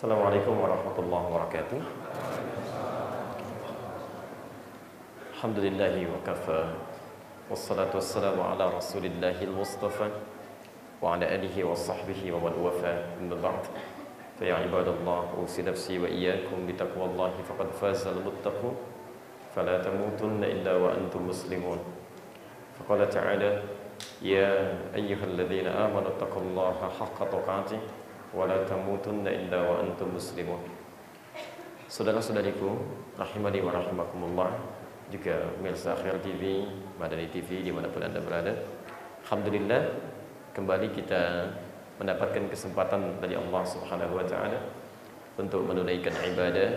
Assalamualaikum warahmatullahi wabarakatuh. Alhamdulillahi wa kafa. Wassalatu wassalamu ala rasulillahi al-mustafa wa ala alihi wa sahbihi wa man wafa amma ba'd. Fa ya ibadallah, usi nafsi wa iyyakum bi taqwallahi faqad faza al-muttaqun. Fala tamutunna illa wa antum muslimun. Faqala ta'ala ya ayyuhalladzina amanu taqullaha haqqa tuqatih wala tamutunna illa wa antum muslimun. Saudara-saudariku, rahimani wa rahimakumullah, juga pemirsa Akhir TV, Madani TV di mana pun Anda berada. Alhamdulillah, kembali kita mendapatkan kesempatan dari Allah Subhanahu wa taala untuk menunaikan ibadah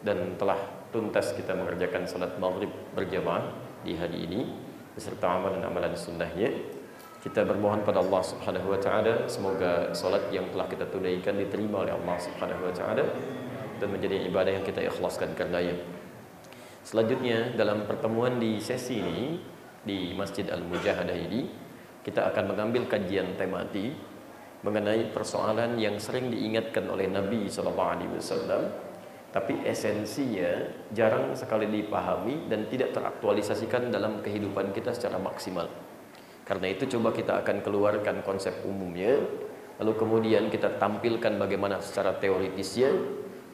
dan telah tuntas kita mengerjakan salat maghrib berjamaah di hari ini beserta amal dan amalan sunnahnya kita bermohon pada Allah Subhanahu wa taala semoga salat yang telah kita tunaikan diterima oleh Allah Subhanahu wa taala dan menjadi ibadah yang kita ikhlaskan karenanya. Selanjutnya dalam pertemuan di sesi ini di Masjid Al-Mujahadah ini kita akan mengambil kajian tematik mengenai persoalan yang sering diingatkan oleh Nabi sallallahu alaihi wasallam tapi esensinya jarang sekali dipahami dan tidak teraktualisasikan dalam kehidupan kita secara maksimal. Karena itu coba kita akan keluarkan konsep umumnya, lalu kemudian kita tampilkan bagaimana secara teoritisnya,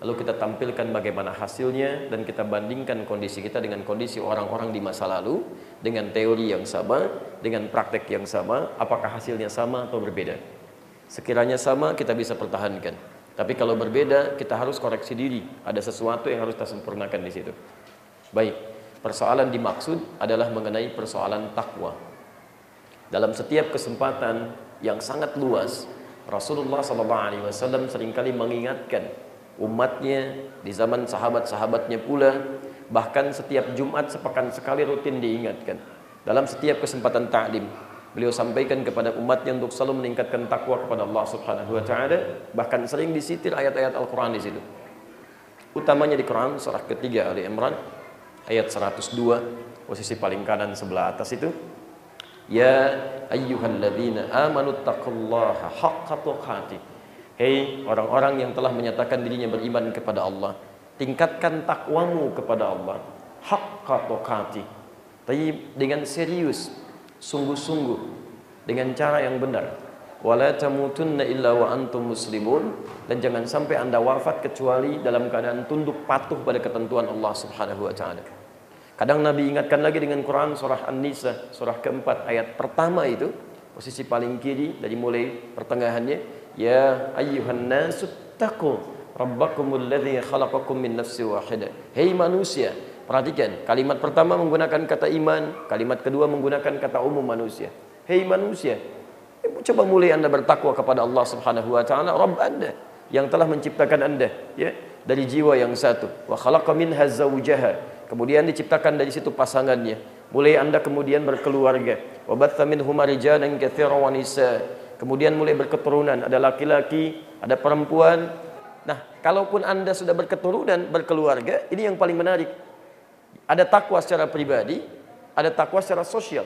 lalu kita tampilkan bagaimana hasilnya dan kita bandingkan kondisi kita dengan kondisi orang-orang di masa lalu dengan teori yang sama, dengan praktek yang sama, apakah hasilnya sama atau berbeda. Sekiranya sama kita bisa pertahankan. Tapi kalau berbeda kita harus koreksi diri, ada sesuatu yang harus kita sempurnakan di situ. Baik, persoalan dimaksud adalah mengenai persoalan takwa. Dalam setiap kesempatan yang sangat luas, Rasulullah SAW sering kali mengingatkan umatnya di zaman sahabat-sahabatnya pula, bahkan setiap Jumat sepekan sekali rutin diingatkan. Dalam setiap kesempatan ta'lim, beliau sampaikan kepada umatnya untuk selalu meningkatkan takwa kepada Allah Subhanahu wa taala, bahkan sering disitir ayat-ayat Al-Qur'an di situ. Utamanya di Quran surah ketiga Ali Imran ayat 102 posisi paling kanan sebelah atas itu Ya ayyuhalladzina amanu taqullaha haqqa tuqatih. Hei orang-orang yang telah menyatakan dirinya beriman kepada Allah, tingkatkan takwamu kepada Allah haqqa tuqatih. Tapi dengan serius, sungguh-sungguh, dengan cara yang benar. Wala tamutunna illa wa antum muslimun dan jangan sampai Anda wafat kecuali dalam keadaan tunduk patuh pada ketentuan Allah Subhanahu wa taala. Kadang Nabi ingatkan lagi dengan Quran surah An-Nisa surah keempat ayat pertama itu posisi paling kiri dari mulai pertengahannya ya ayyuhan nasu taqu rabbakumul ladzi khalaqakum min nafsin wahidah. Hei manusia, perhatikan kalimat pertama menggunakan kata iman, kalimat kedua menggunakan kata umum manusia. Hei manusia, coba mulai Anda bertakwa kepada Allah Subhanahu wa taala, Rabb Anda yang telah menciptakan Anda ya dari jiwa yang satu. Wa khalaqa minha zawjaha Kemudian diciptakan dari situ pasangannya. Mulai Anda kemudian berkeluarga. Wa batha minhuma rijalan katsiran wa nisa. Kemudian mulai berketurunan, ada laki-laki, ada perempuan. Nah, kalaupun Anda sudah berketurunan, berkeluarga, ini yang paling menarik. Ada takwa secara pribadi, ada takwa secara sosial.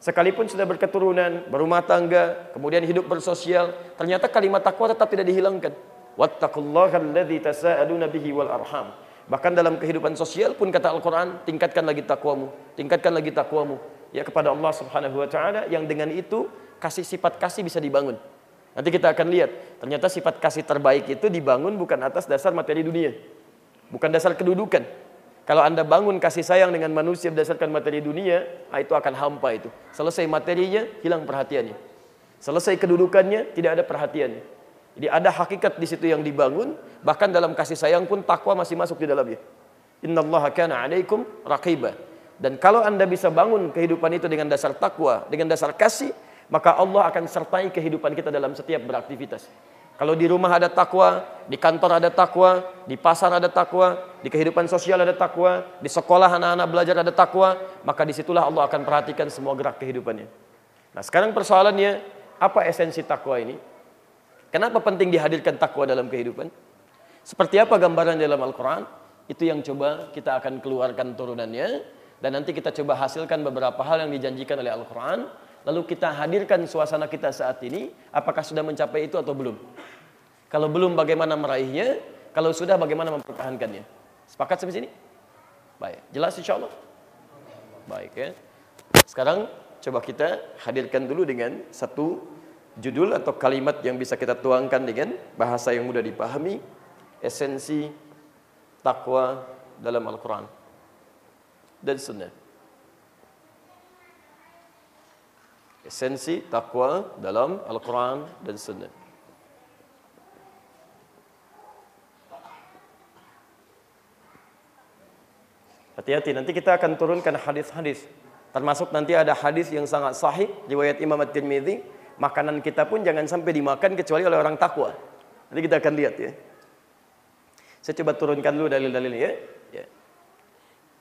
Sekalipun sudah berketurunan, berumah tangga, kemudian hidup bersosial, ternyata kalimat takwa tetap tidak dihilangkan. Wattaqullaha alladzi tasaaluna bihi wal arham. Bahkan dalam kehidupan sosial pun kata Al-Quran, tingkatkan lagi takwamu, tingkatkan lagi takwamu. Ya kepada Allah subhanahu wa ta'ala yang dengan itu kasih sifat kasih bisa dibangun. Nanti kita akan lihat, ternyata sifat kasih terbaik itu dibangun bukan atas dasar materi dunia. Bukan dasar kedudukan. Kalau anda bangun kasih sayang dengan manusia berdasarkan materi dunia, nah itu akan hampa itu. Selesai materinya, hilang perhatiannya. Selesai kedudukannya, tidak ada perhatiannya. Jadi ada hakikat di situ yang dibangun, bahkan dalam kasih sayang pun takwa masih masuk di dalamnya. Innallaha kana 'alaikum raqiba. Dan kalau Anda bisa bangun kehidupan itu dengan dasar takwa, dengan dasar kasih, maka Allah akan sertai kehidupan kita dalam setiap beraktivitas. Kalau di rumah ada takwa, di kantor ada takwa, di pasar ada takwa, di kehidupan sosial ada takwa, di sekolah anak-anak belajar ada takwa, maka di situlah Allah akan perhatikan semua gerak kehidupannya. Nah sekarang persoalannya, apa esensi takwa ini? Kenapa penting dihadirkan takwa dalam kehidupan? Seperti apa gambaran dalam Al-Quran? Itu yang coba kita akan keluarkan turunannya. Dan nanti kita coba hasilkan beberapa hal yang dijanjikan oleh Al-Quran. Lalu kita hadirkan suasana kita saat ini. Apakah sudah mencapai itu atau belum? Kalau belum bagaimana meraihnya? Kalau sudah bagaimana mempertahankannya? Sepakat sampai sini? Baik, jelas insya Allah? Baik ya. Sekarang coba kita hadirkan dulu dengan satu judul atau kalimat yang bisa kita tuangkan dengan bahasa yang mudah dipahami, esensi takwa dalam Al-Quran dan Sunnah. Esensi takwa dalam Al-Quran dan Sunnah. Hati-hati, nanti kita akan turunkan hadis-hadis. Termasuk nanti ada hadis yang sangat sahih, riwayat Imam At-Tirmidzi, makanan kita pun jangan sampai dimakan kecuali oleh orang takwa. Nanti kita akan lihat ya. Saya coba turunkan dulu dalil-dalilnya ya. ya.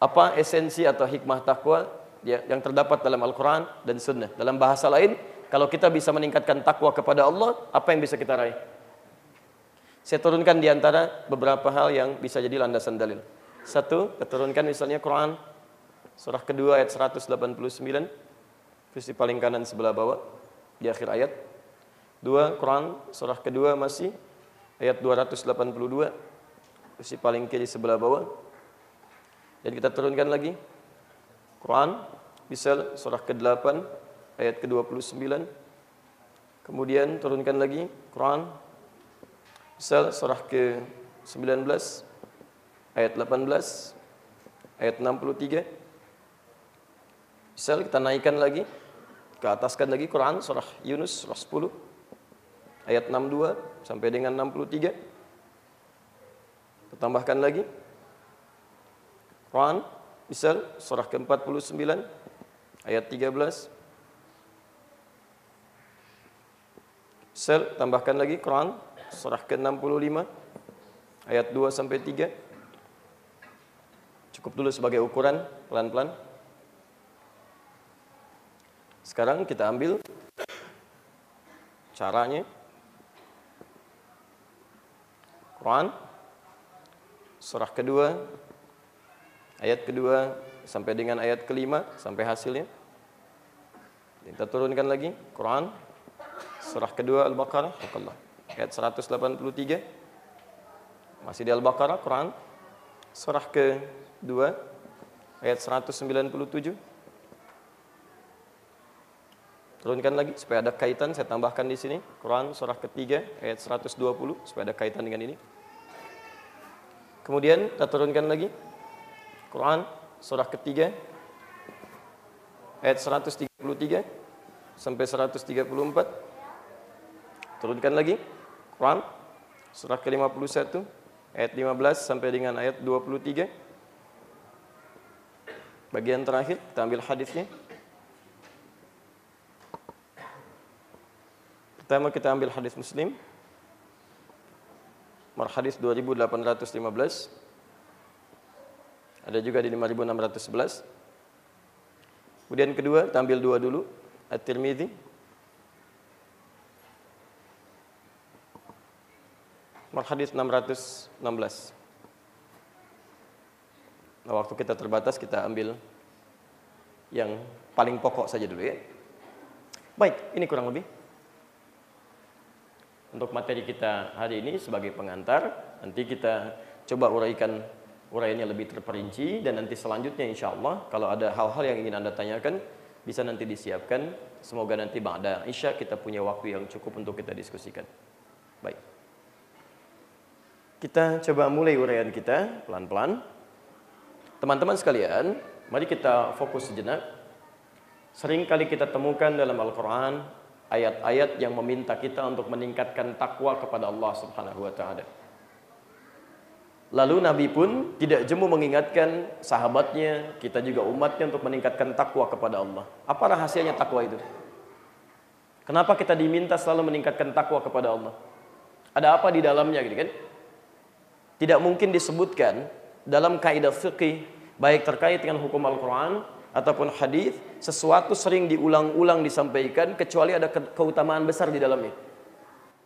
Apa esensi atau hikmah takwa ya, yang terdapat dalam Al-Quran dan Sunnah. Dalam bahasa lain, kalau kita bisa meningkatkan takwa kepada Allah, apa yang bisa kita raih? Saya turunkan di antara beberapa hal yang bisa jadi landasan dalil. Satu, keturunkan misalnya Quran surah kedua ayat 189 versi paling kanan sebelah bawah di akhir ayat. Dua, Quran surah kedua masih ayat 282 versi paling kiri sebelah bawah. Dan kita turunkan lagi Quran misal surah ke-8 ayat ke-29. Kemudian turunkan lagi Quran misal surah ke-19 ayat 18 ayat 63 misal kita naikkan lagi ke ataskan lagi Quran surah Yunus surah 10 ayat 62 sampai dengan 63 kita tambahkan lagi. Quran misal surah ke-49 ayat 13 Misal tambahkan lagi Quran surah ke-65 ayat 2 sampai 3 Cukup dulu sebagai ukuran, pelan-pelan. Sekarang kita ambil caranya. Quran surah kedua ayat kedua sampai dengan ayat kelima sampai hasilnya. Kita turunkan lagi Quran surah kedua Al-Baqarah ayat 183 masih di Al-Baqarah Quran surah ke 2 ayat 197. Turunkan lagi supaya ada kaitan, saya tambahkan di sini. Quran surah ketiga ayat 120 supaya ada kaitan dengan ini. Kemudian kita turunkan lagi. Quran surah ketiga ayat 133 sampai 134. Turunkan lagi. Quran surah ke-51 ayat 15 sampai dengan ayat 23. Bagian terakhir kita ambil hadisnya. Pertama kita ambil hadis Muslim. Nomor hadis 2815. Ada juga di 5611. Kemudian kedua, kita ambil dua dulu. At-Tirmidzi. Nomor hadis 616. Nah, waktu kita terbatas kita ambil yang paling pokok saja dulu ya. Baik, ini kurang lebih untuk materi kita hari ini sebagai pengantar. Nanti kita coba uraikan uraiannya lebih terperinci dan nanti selanjutnya insya Allah kalau ada hal-hal yang ingin anda tanyakan bisa nanti disiapkan. Semoga nanti ba'da Isya kita punya waktu yang cukup untuk kita diskusikan. Baik. Kita coba mulai uraian kita pelan-pelan. Teman-teman sekalian, mari kita fokus sejenak. Sering kali kita temukan dalam Al-Quran ayat-ayat yang meminta kita untuk meningkatkan takwa kepada Allah Subhanahu wa taala. Lalu Nabi pun tidak jemu mengingatkan sahabatnya, kita juga umatnya untuk meningkatkan takwa kepada Allah. Apa rahasianya takwa itu? Kenapa kita diminta selalu meningkatkan takwa kepada Allah? Ada apa di dalamnya gitu kan? Tidak mungkin disebutkan dalam kaidah fikih baik terkait dengan hukum Al-Qur'an ataupun hadis sesuatu sering diulang-ulang disampaikan kecuali ada keutamaan besar di dalamnya.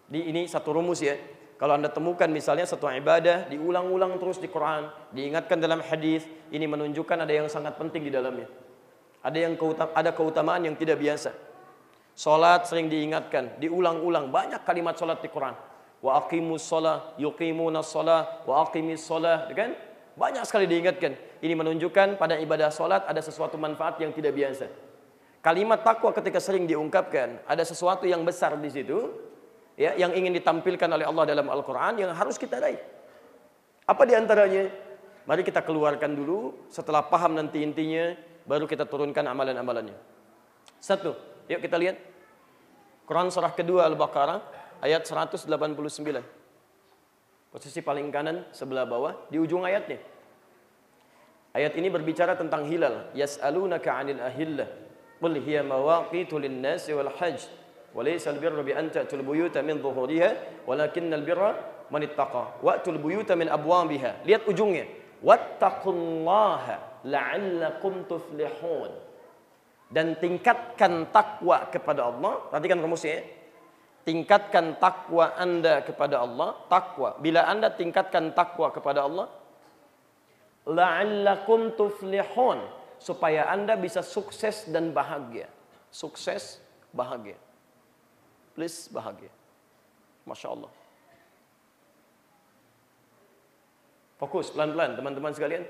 Di ini satu rumus ya. Kalau Anda temukan misalnya satu ibadah diulang-ulang terus di Quran, diingatkan dalam hadis, ini menunjukkan ada yang sangat penting di dalamnya. Ada yang keutam ada keutamaan yang tidak biasa. Salat sering diingatkan, diulang-ulang banyak kalimat salat di Quran. Wa aqimus shalah, yuqimuna shalah, wa aqimis shalah, kan? Banyak sekali diingatkan. Ini menunjukkan pada ibadah salat ada sesuatu manfaat yang tidak biasa. Kalimat takwa ketika sering diungkapkan, ada sesuatu yang besar di situ ya yang ingin ditampilkan oleh Allah dalam Al-Qur'an yang harus kita raih. Apa di antaranya? Mari kita keluarkan dulu, setelah paham nanti intinya, baru kita turunkan amalan-amalannya. Satu, yuk kita lihat. Quran surah kedua Al-Baqarah ayat 189. Posisi paling kanan sebelah bawah di ujung ayatnya. Ayat ini berbicara tentang hilal. Yas'alunaka 'anil ahillah. Qul hiya mawaqitu lin-nasi wal hajj. Wa laysa al-birra bi an ta'tul buyuta min dhuhuriha, walakinnal birra man ittaqa. Wa'tul buyuta min abwabiha. Lihat ujungnya. Wattaqullaha la'allakum tuflihun. Dan tingkatkan takwa kepada Allah. Perhatikan rumusnya ya tingkatkan takwa Anda kepada Allah, takwa. Bila Anda tingkatkan takwa kepada Allah, la'allakum tuflihun, supaya Anda bisa sukses dan bahagia. Sukses, bahagia. Please bahagia. Masya Allah. Fokus pelan-pelan teman-teman sekalian.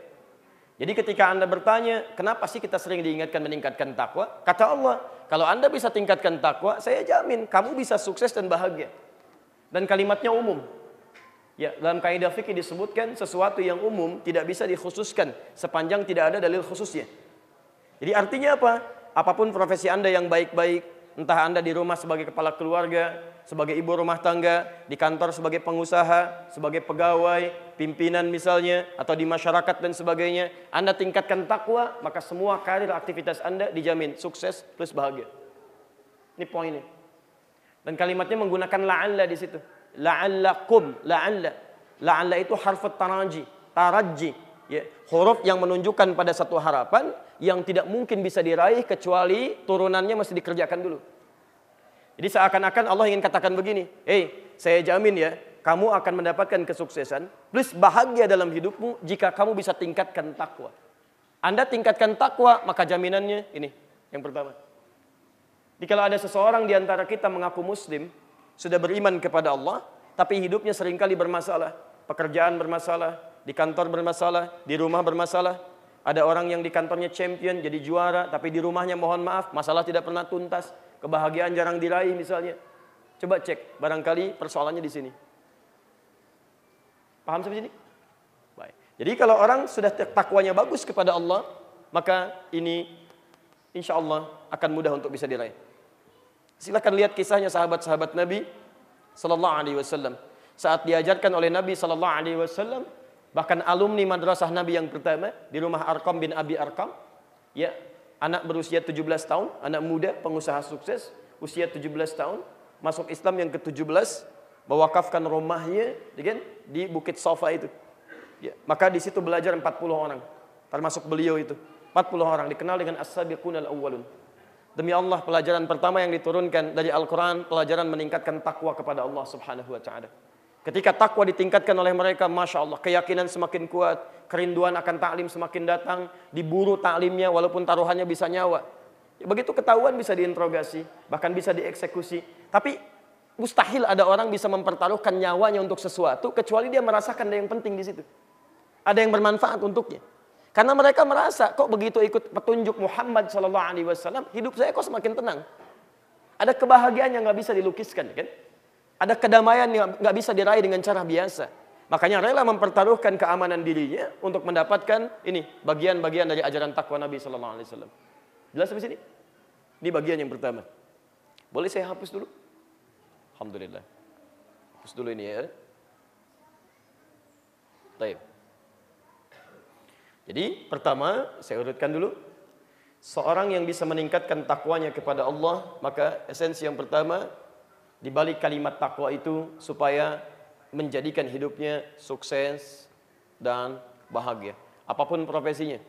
Jadi ketika Anda bertanya, kenapa sih kita sering diingatkan meningkatkan takwa? Kata Allah, kalau Anda bisa tingkatkan takwa, saya jamin kamu bisa sukses dan bahagia. Dan kalimatnya umum. Ya, dalam kaidah fikih disebutkan sesuatu yang umum tidak bisa dikhususkan sepanjang tidak ada dalil khususnya. Jadi artinya apa? Apa pun profesi Anda yang baik-baik, entah Anda di rumah sebagai kepala keluarga, sebagai ibu rumah tangga, di kantor sebagai pengusaha, sebagai pegawai, pimpinan misalnya, atau di masyarakat dan sebagainya, Anda tingkatkan takwa, maka semua karir aktivitas Anda dijamin sukses plus bahagia. Ini poinnya. Dan kalimatnya menggunakan la'alla di situ. La'allakum, la'alla. La'alla itu harfut taraji, taraji. Ya, huruf yang menunjukkan pada satu harapan yang tidak mungkin bisa diraih kecuali turunannya masih dikerjakan dulu. Jadi seakan-akan Allah ingin katakan begini, "Hei, saya jamin ya, kamu akan mendapatkan kesuksesan plus bahagia dalam hidupmu jika kamu bisa tingkatkan takwa." Anda tingkatkan takwa, maka jaminannya ini yang pertama. Jadi kalau ada seseorang di antara kita mengaku muslim, sudah beriman kepada Allah, tapi hidupnya sering kali bermasalah, pekerjaan bermasalah, di kantor bermasalah, di rumah bermasalah, ada orang yang di kantornya champion jadi juara, tapi di rumahnya mohon maaf, masalah tidak pernah tuntas kebahagiaan jarang diraih misalnya. Coba cek, barangkali persoalannya di sini. Paham sampai sini? Baik. Jadi kalau orang sudah takwanya bagus kepada Allah, maka ini insya Allah akan mudah untuk bisa diraih. Silahkan lihat kisahnya sahabat-sahabat Nabi Sallallahu Alaihi Wasallam. Saat diajarkan oleh Nabi Sallallahu Alaihi Wasallam, bahkan alumni madrasah Nabi yang pertama di rumah Arkam bin Abi Arkam, ya anak berusia 17 tahun, anak muda, pengusaha sukses, usia 17 tahun, masuk Islam yang ke-17, mewakafkan rumahnya kan, di Bukit Sofa itu. Ya, maka di situ belajar 40 orang, termasuk beliau itu. 40 orang dikenal dengan as-sabiqun al-awwalun. Demi Allah, pelajaran pertama yang diturunkan dari Al-Quran, pelajaran meningkatkan takwa kepada Allah Subhanahu wa Ta'ala. Ketika takwa ditingkatkan oleh mereka, masya Allah, keyakinan semakin kuat, kerinduan akan taklim semakin datang, diburu taklimnya walaupun taruhannya bisa nyawa. Ya, begitu ketahuan bisa diinterogasi, bahkan bisa dieksekusi. Tapi mustahil ada orang bisa mempertaruhkan nyawanya untuk sesuatu kecuali dia merasakan ada yang penting di situ. Ada yang bermanfaat untuknya. Karena mereka merasa kok begitu ikut petunjuk Muhammad Shallallahu Alaihi Wasallam, hidup saya kok semakin tenang. Ada kebahagiaan yang nggak bisa dilukiskan, kan? Ada kedamaian yang nggak bisa diraih dengan cara biasa. Makanya rela mempertaruhkan keamanan dirinya untuk mendapatkan ini bagian-bagian dari ajaran takwa Nabi Sallallahu Alaihi Wasallam. Jelas sampai sini? Ini bagian yang pertama. Boleh saya hapus dulu? Alhamdulillah. Hapus dulu ini ya. Baik. Jadi pertama saya urutkan dulu seorang yang bisa meningkatkan takwanya kepada Allah maka esensi yang pertama di balik kalimat takwa itu supaya menjadikan hidupnya sukses dan bahagia. Apa pun profesinya.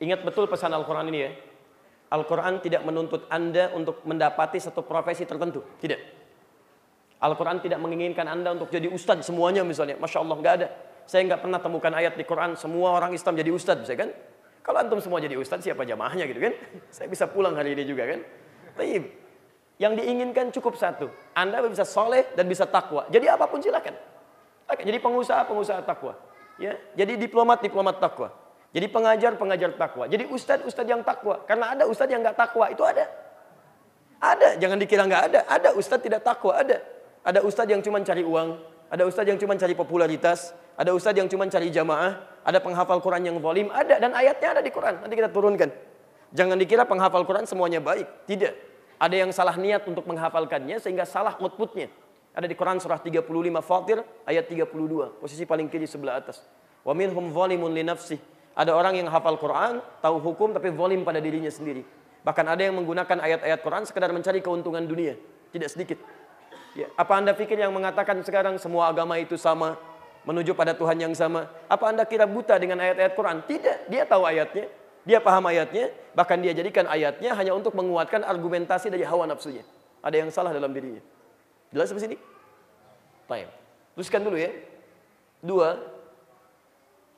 Ingat betul pesan Al-Quran ini ya. Al-Quran tidak menuntut Anda untuk mendapati satu profesi tertentu. Tidak. Al-Quran tidak menginginkan Anda untuk jadi ustadz semuanya misalnya. Masya Allah, nggak ada. Saya nggak pernah temukan ayat di Quran semua orang Islam jadi ustadz, bisa kan? Kalau antum semua jadi ustadz, siapa jamaahnya gitu kan? Saya bisa pulang hari ini juga kan? Tapi Yang diinginkan cukup satu. Anda bisa soleh dan bisa takwa. Jadi apa pun silakan. Jadi pengusaha, pengusaha takwa. Ya, jadi diplomat, diplomat takwa. Jadi pengajar, pengajar takwa. Jadi ustadz, ustadz yang takwa. Karena ada ustadz yang nggak takwa, itu ada. Ada, jangan dikira nggak ada. Ada ustadz tidak takwa, ada. Ada ustadz yang cuma cari uang. Ada ustadz yang cuma cari popularitas. Ada ustadz yang cuma cari jamaah. Ada penghafal Quran yang volim. Ada, dan ayatnya ada di Quran. Nanti kita turunkan. Jangan dikira penghafal Quran semuanya baik. Tidak. Ada yang salah niat untuk menghafalkannya sehingga salah outputnya. Ada di Quran surah 35 Fatir ayat 32. Posisi paling kiri sebelah atas. Wa minhum zalimun li. Ada orang yang hafal Quran, tahu hukum tapi zalim pada dirinya sendiri. Bahkan ada yang menggunakan ayat-ayat Quran sekedar mencari keuntungan dunia. Tidak sedikit. Ya, apa Anda pikir yang mengatakan sekarang semua agama itu sama, menuju pada Tuhan yang sama? Apa Anda kira buta dengan ayat-ayat Quran? Tidak, dia tahu ayatnya, dia paham ayatnya, bahkan dia jadikan ayatnya hanya untuk menguatkan argumentasi dari hawa nafsunya. Ada yang salah dalam dirinya. Jelas sampai sini? Baik. Teruskan dulu ya. Dua.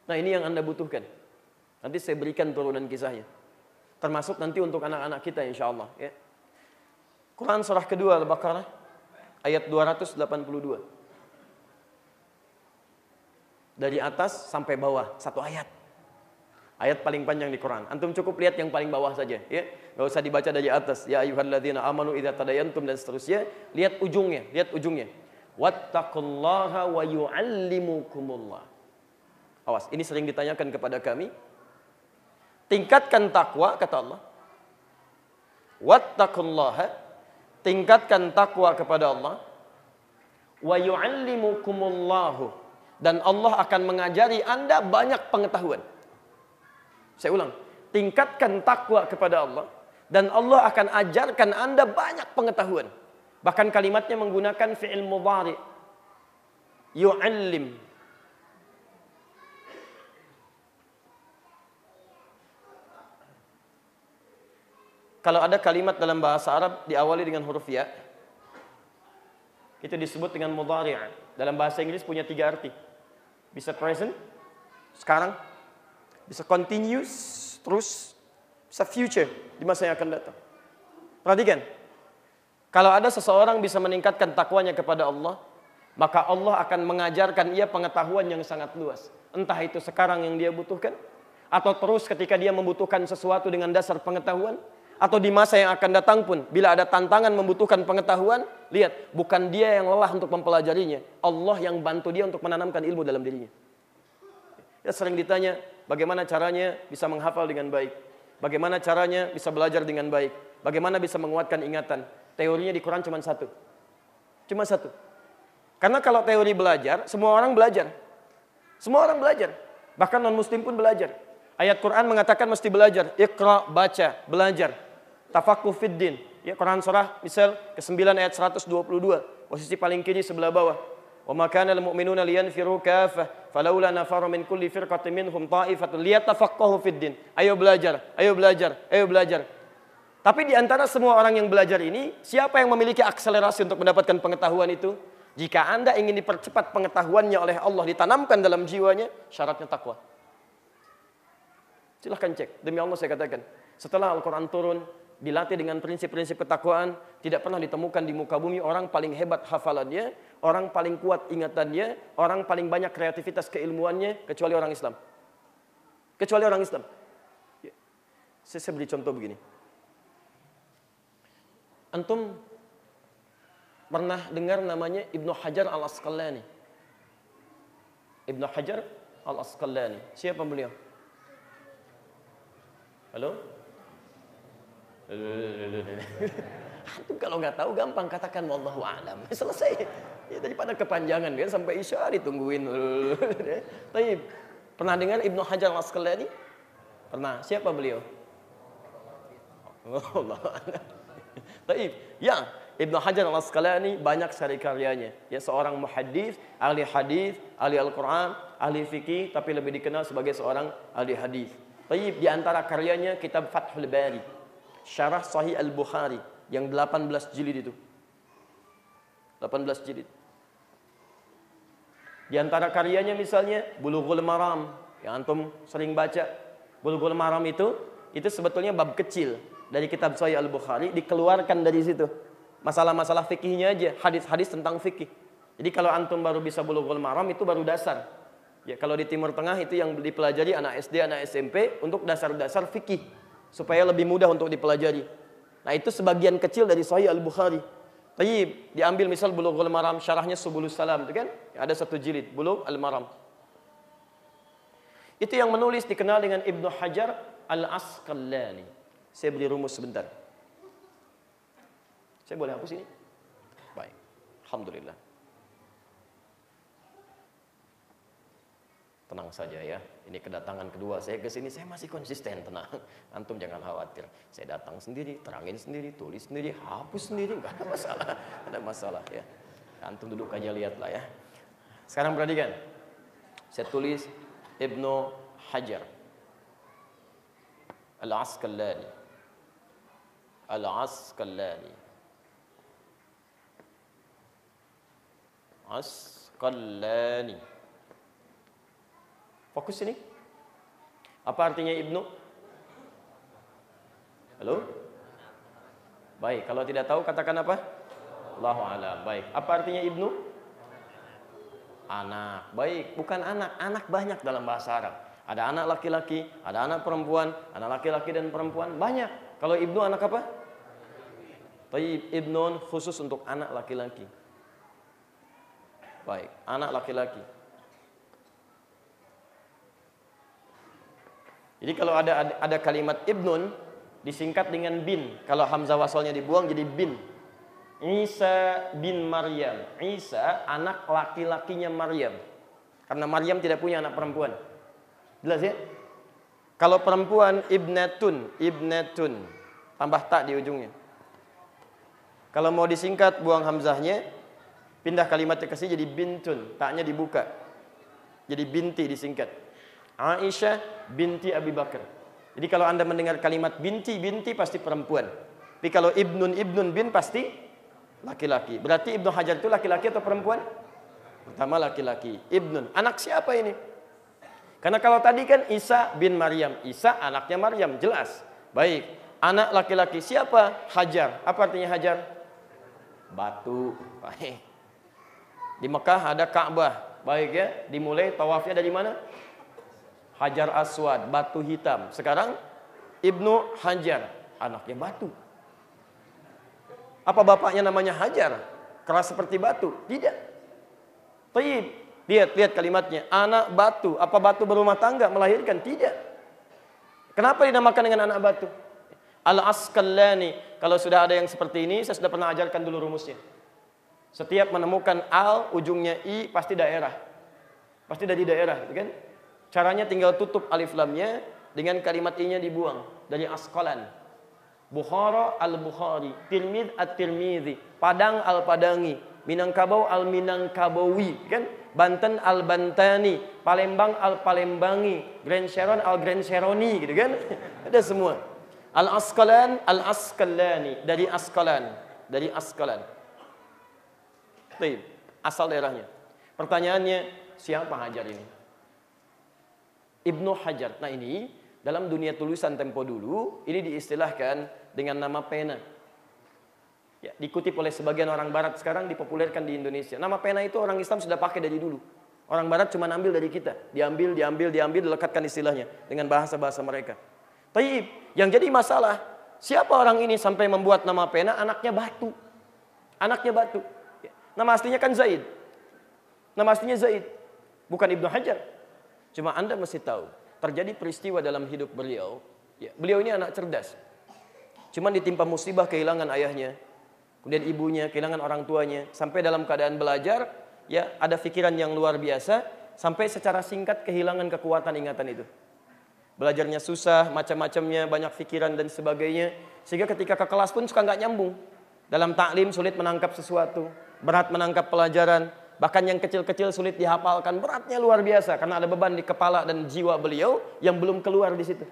Nah ini yang Anda butuhkan. Nanti saya berikan turunan kisahnya. Termasuk nanti untuk anak-anak kita insya Allah. Ya. Quran surah kedua Al-Baqarah ayat 282. Dari atas sampai bawah satu ayat. Ayat paling panjang di Quran. Antum cukup lihat yang paling bawah saja, ya. Enggak usah dibaca dari atas. Ya ayyuhalladzina amanu idza tadayantum dan seterusnya. Lihat ujungnya, lihat ujungnya. Wattaqullaha wa yu'allimukumullah. Awas, ini sering ditanyakan kepada kami. Tingkatkan takwa kata Allah. Wattaqullaha tingkatkan takwa kepada Allah. Wa yu'allimukumullahu dan Allah akan mengajari Anda banyak pengetahuan. Saya ulang, tingkatkan takwa kepada Allah dan Allah akan ajarkan Anda banyak pengetahuan. Bahkan kalimatnya menggunakan fi'il mudhari. Yu'allim. Kalau ada kalimat dalam bahasa Arab diawali dengan huruf ya, itu disebut dengan mudhari'. Dalam bahasa Inggris punya tiga arti. Bisa present, sekarang, bisa continuous, terus bisa future di masa yang akan datang. Perhatikan. Kalau ada seseorang bisa meningkatkan takwanya kepada Allah, maka Allah akan mengajarkan ia pengetahuan yang sangat luas. Entah itu sekarang yang dia butuhkan, atau terus ketika dia membutuhkan sesuatu dengan dasar pengetahuan, atau di masa yang akan datang pun, bila ada tantangan membutuhkan pengetahuan, lihat, bukan dia yang lelah untuk mempelajarinya, Allah yang bantu dia untuk menanamkan ilmu dalam dirinya. Ya sering ditanya, Bagaimana caranya bisa menghafal dengan baik? Bagaimana caranya bisa belajar dengan baik? Bagaimana bisa menguatkan ingatan? Teorinya di Quran cuma satu. Cuma satu. Karena kalau teori belajar, semua orang belajar. Semua orang belajar. Bahkan non-muslim pun belajar. Ayat Quran mengatakan mesti belajar. Iqra, baca, belajar. Tafakuh fiddin. Ya, Quran surah misal ke-9 ayat 122. Posisi paling kiri sebelah bawah. Ma kana al-mu'minuna liyanfiru kafah falaula nafaru min kulli firqatin minhum ta'ifatun liyatafaqahu fid din. Ayo belajar, ayo belajar, ayo belajar. Tapi di antara semua orang yang belajar ini, siapa yang memiliki akselerasi untuk mendapatkan pengetahuan itu? Jika Anda ingin dipercepat pengetahuannya oleh Allah, ditanamkan dalam jiwanya, syaratnya takwa. Silahkan cek, demi Allah saya katakan. Setelah Al-Quran turun, dilatih dengan prinsip-prinsip ketakwaan, tidak pernah ditemukan di muka bumi orang paling hebat hafalannya, orang paling kuat ingatannya, orang paling banyak kreativitas keilmuannya, kecuali orang Islam. Kecuali orang Islam. Ya. Saya beri contoh begini. Antum pernah dengar namanya Ibnu Hajar al Asqalani? Ibnu Hajar al Asqalani. Siapa beliau? Halo? Antum kalau nggak tahu gampang katakan wallahu alam. Selesai. Ya, daripada kepanjangan kan sampai isya ditungguin. Tapi pernah dengar Ibnu Hajar Al-Asqalani? Pernah. Siapa beliau? Allah. Taib. Ya, Ibnu Hajar Al-Asqalani banyak sekali karyanya. Ya seorang muhaddis, ahli hadis, ahli Al-Qur'an, ahli fikih tapi lebih dikenal sebagai seorang ahli hadis. Taib di antara karyanya kitab Fathul Bari. Syarah Sahih Al-Bukhari yang 18 jilid itu. 18 jilid. Di antara karyanya misalnya Bulughul Maram yang antum sering baca. Bulughul Maram itu itu sebetulnya bab kecil dari kitab Sahih Al-Bukhari dikeluarkan dari situ. masalah-masalah fikihnya aja, hadis-hadis tentang fikih. Jadi kalau antum baru bisa bulughul maram itu baru dasar. Ya, kalau di Timur Tengah itu yang dipelajari anak SD, anak SMP untuk dasar-dasar fikih supaya lebih mudah untuk dipelajari. Nah, itu sebagian kecil dari Sahih Al-Bukhari. Tayyib, diambil misal Bulughul Maram syarahnya Subulus Salam itu kan? Ada satu jilid Bulugh Al-Maram. Itu yang menulis dikenal dengan Ibnu Hajar Al-Asqalani. Saya beli rumus sebentar. Saya boleh hapus ini? Baik. Alhamdulillah. Tenang saja ya. Ini kedatangan kedua saya ke sini saya masih konsisten tenang. Antum jangan khawatir. Saya datang sendiri, terangin sendiri, tulis sendiri, hapus sendiri, nggak ada masalah. Ada masalah ya. Antum duduk aja lihatlah ya. Sekarang perhatikan. Saya tulis Ibnu Hajar Al-Asqalani Al-Asqalani Asqalani Fokus ini. Apa artinya Ibnu? Halo? Baik, kalau tidak tahu katakan apa? Allahu a'lam. Baik. Apa artinya Ibnu? Anak. Baik, bukan anak. Anak banyak dalam bahasa Arab. Ada anak laki-laki, ada anak perempuan, anak laki-laki dan perempuan banyak. Kalau Ibnu anak apa? Tayyib Ibnun khusus untuk anak laki-laki. Baik, anak laki-laki. Jadi kalau ada ada kalimat ibnun disingkat dengan bin. Kalau hamzah wasalnya dibuang jadi bin. Isa bin Maryam. Isa anak laki-lakinya Maryam. Karena Maryam tidak punya anak perempuan. Jelas ya? Kalau perempuan ibnatun, ibnatun. Tambah tak di ujungnya. Kalau mau disingkat buang hamzahnya, pindah kalimatnya ke sini jadi bintun, taknya dibuka. Jadi binti disingkat. Aisyah binti Abi Bakar. Jadi kalau Anda mendengar kalimat binti, binti pasti perempuan. Tapi kalau ibnun, ibnun bin pasti laki-laki. Berarti Ibnu Hajar itu laki-laki atau perempuan? Pertama laki-laki. Ibnun. Anak siapa ini? Karena kalau tadi kan Isa bin Maryam. Isa anaknya Maryam, jelas. Baik. Anak laki-laki siapa? Hajar. Apa artinya Hajar? Batu. Baik. Di Mekah ada Ka'bah. Baik ya. Dimulai tawafnya dari mana? Hajar Aswad, batu hitam. Sekarang Ibnu Hajar, anaknya batu. Apa bapaknya namanya Hajar? Keras seperti batu? Tidak. Taib. Lihat, lihat kalimatnya. Anak batu. Apa batu berumah tangga melahirkan? Tidak. Kenapa dinamakan dengan anak batu? Al-Asqalani. Kalau sudah ada yang seperti ini, saya sudah pernah ajarkan dulu rumusnya. Setiap menemukan al, ujungnya i, pasti daerah. Pasti dari daerah, gitu kan? Caranya tinggal tutup alif lamnya dengan kalimat i-nya dibuang dari Asqalan. Bukhara al-Bukhari, Tirmidh at-Tirmidzi, Padang al-Padangi, Minangkabau al-Minangkabawi, kan? Banten al-Bantani, Palembang al-Palembangi, Grand Sharon al-Grand Sharoni, gitu kan? Ada semua. Al-Asqalan, Al-Asqalani, dari Asqalan, dari Asqalan. Baik, asal daerahnya. Pertanyaannya, siapa Hajar ini? Ibnu Hajar. Nah ini dalam dunia tulisan tempo dulu ini diistilahkan dengan nama pena. Ya, dikutip oleh sebagian orang barat sekarang dipopulerkan di Indonesia. Nama pena itu orang Islam sudah pakai dari dulu. Orang barat cuma ambil dari kita. Diambil, diambil, diambil, dilekatkan istilahnya dengan bahasa-bahasa mereka. Tapi yang jadi masalah, siapa orang ini sampai membuat nama pena anaknya batu. Anaknya batu. Ya, nama aslinya kan Zaid. Nama aslinya Zaid. Bukan Ibnu Hajar. Cuma Anda mesti tahu, terjadi peristiwa dalam hidup beliau. Ya, beliau ini anak cerdas. Cuma ditimpa musibah kehilangan ayahnya, kemudian ibunya, kehilangan orang tuanya, sampai dalam keadaan belajar, ya ada pikiran yang luar biasa, sampai secara singkat kehilangan kekuatan ingatan itu. Belajarnya susah, macam-macamnya, banyak pikiran dan sebagainya, sehingga ketika ke kelas pun suka nggak nyambung. Dalam taklim sulit menangkap sesuatu, berat menangkap pelajaran, Bahkan yang kecil-kecil sulit dihafalkan, beratnya luar biasa karena ada beban di kepala dan jiwa beliau yang belum keluar di situ.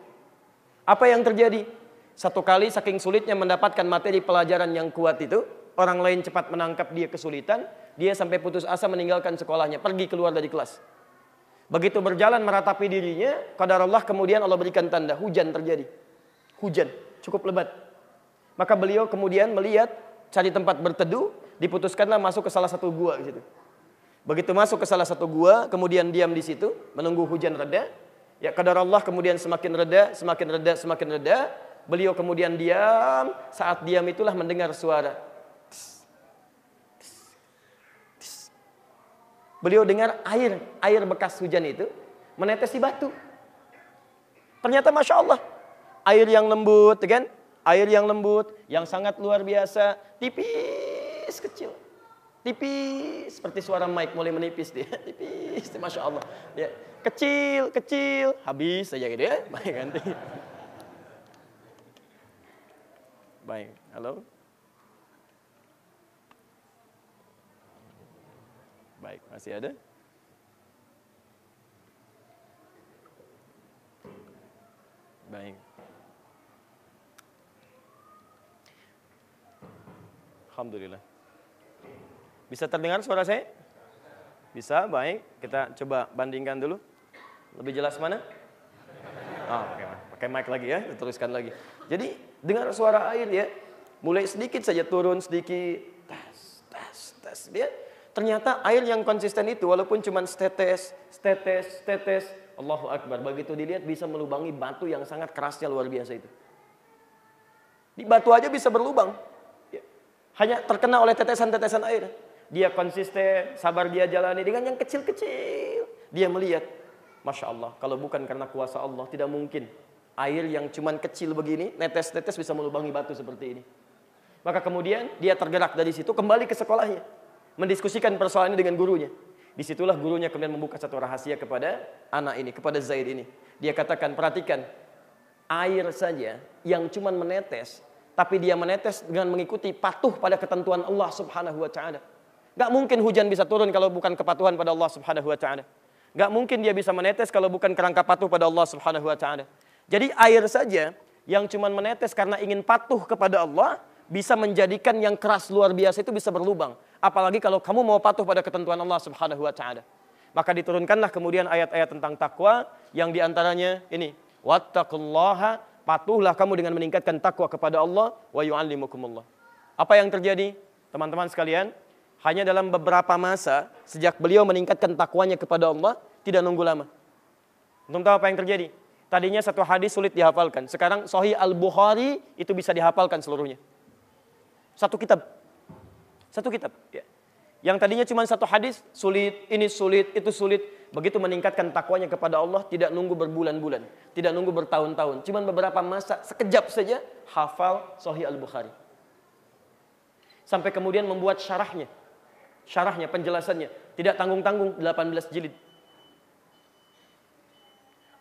Apa yang terjadi? Satu kali saking sulitnya mendapatkan materi pelajaran yang kuat itu, orang lain cepat menangkap dia kesulitan, dia sampai putus asa meninggalkan sekolahnya, pergi keluar dari kelas. Begitu berjalan meratapi dirinya, kadar Allah kemudian Allah berikan tanda hujan terjadi. Hujan, cukup lebat. Maka beliau kemudian melihat cari tempat berteduh, diputuskanlah masuk ke salah satu gua gitu. Begitu masuk ke salah satu gua, kemudian diam di situ, menunggu hujan reda. Ya kadar Allah kemudian semakin reda, semakin reda, semakin reda. Beliau kemudian diam, saat diam itulah mendengar suara. Beliau dengar air, air bekas hujan itu menetes di batu. Ternyata Masya Allah, air yang lembut, kan? Air yang lembut, yang sangat luar biasa, tipis kecil. Tipis, seperti suara mic mulai menipis dia. Tipis, Masya Allah. Ya, kecil, kecil, habis saja gitu ya. Baik, ganti. Baik, halo. Baik, masih ada? Baik. Alhamdulillah. Bisa terdengar suara saya? Bisa, baik. Kita coba bandingkan dulu. Lebih jelas mana? Oh, oke. Pakai mic lagi ya, teruskan lagi. Jadi, dengar suara air ya. Mulai sedikit saja turun sedikit. Tes, tes, tes. Dia ternyata air yang konsisten itu walaupun cuma setetes, setetes, setetes, Allahu Akbar. Begitu dilihat bisa melubangi batu yang sangat kerasnya luar biasa itu. Di batu aja bisa berlubang. Ya. Hanya terkena oleh tetesan-tetesan air. Dia konsisten, sabar dia jalani dengan yang kecil-kecil. Dia melihat, Masya Allah, kalau bukan karena kuasa Allah, tidak mungkin air yang cuman kecil begini, netes-netes bisa melubangi batu seperti ini. Maka kemudian dia tergerak dari situ, kembali ke sekolahnya. Mendiskusikan persoalan ini dengan gurunya. Di situlah gurunya kemudian membuka satu rahasia kepada anak ini, kepada Zaid ini. Dia katakan, perhatikan, air saja yang cuman menetes, tapi dia menetes dengan mengikuti patuh pada ketentuan Allah subhanahu wa ta'ala. Gak mungkin hujan bisa turun kalau bukan kepatuhan pada Allah Subhanahu wa taala. Gak mungkin dia bisa menetes kalau bukan kerangka patuh pada Allah Subhanahu wa taala. Jadi air saja yang cuma menetes karena ingin patuh kepada Allah bisa menjadikan yang keras luar biasa itu bisa berlubang. Apalagi kalau kamu mau patuh pada ketentuan Allah Subhanahu wa taala. Maka diturunkanlah kemudian ayat-ayat tentang takwa yang di antaranya ini, wattaqullaha, patuhlah kamu dengan meningkatkan takwa kepada Allah wa yu'allimukumullah. Apa yang terjadi? Teman-teman sekalian, hanya dalam beberapa masa sejak beliau meningkatkan takwanya kepada Allah, tidak nunggu lama. Untuk tahu apa yang terjadi? Tadinya satu hadis sulit dihafalkan. Sekarang Sahih Al-Bukhari itu bisa dihafalkan seluruhnya. Satu kitab. Satu kitab. Ya. Yang tadinya cuma satu hadis, sulit, ini sulit, itu sulit. Begitu meningkatkan takwanya kepada Allah, tidak nunggu berbulan-bulan. Tidak nunggu bertahun-tahun. Cuma beberapa masa, sekejap saja, hafal Sahih Al-Bukhari. Sampai kemudian membuat syarahnya syarahnya, penjelasannya. Tidak tanggung-tanggung 18 jilid.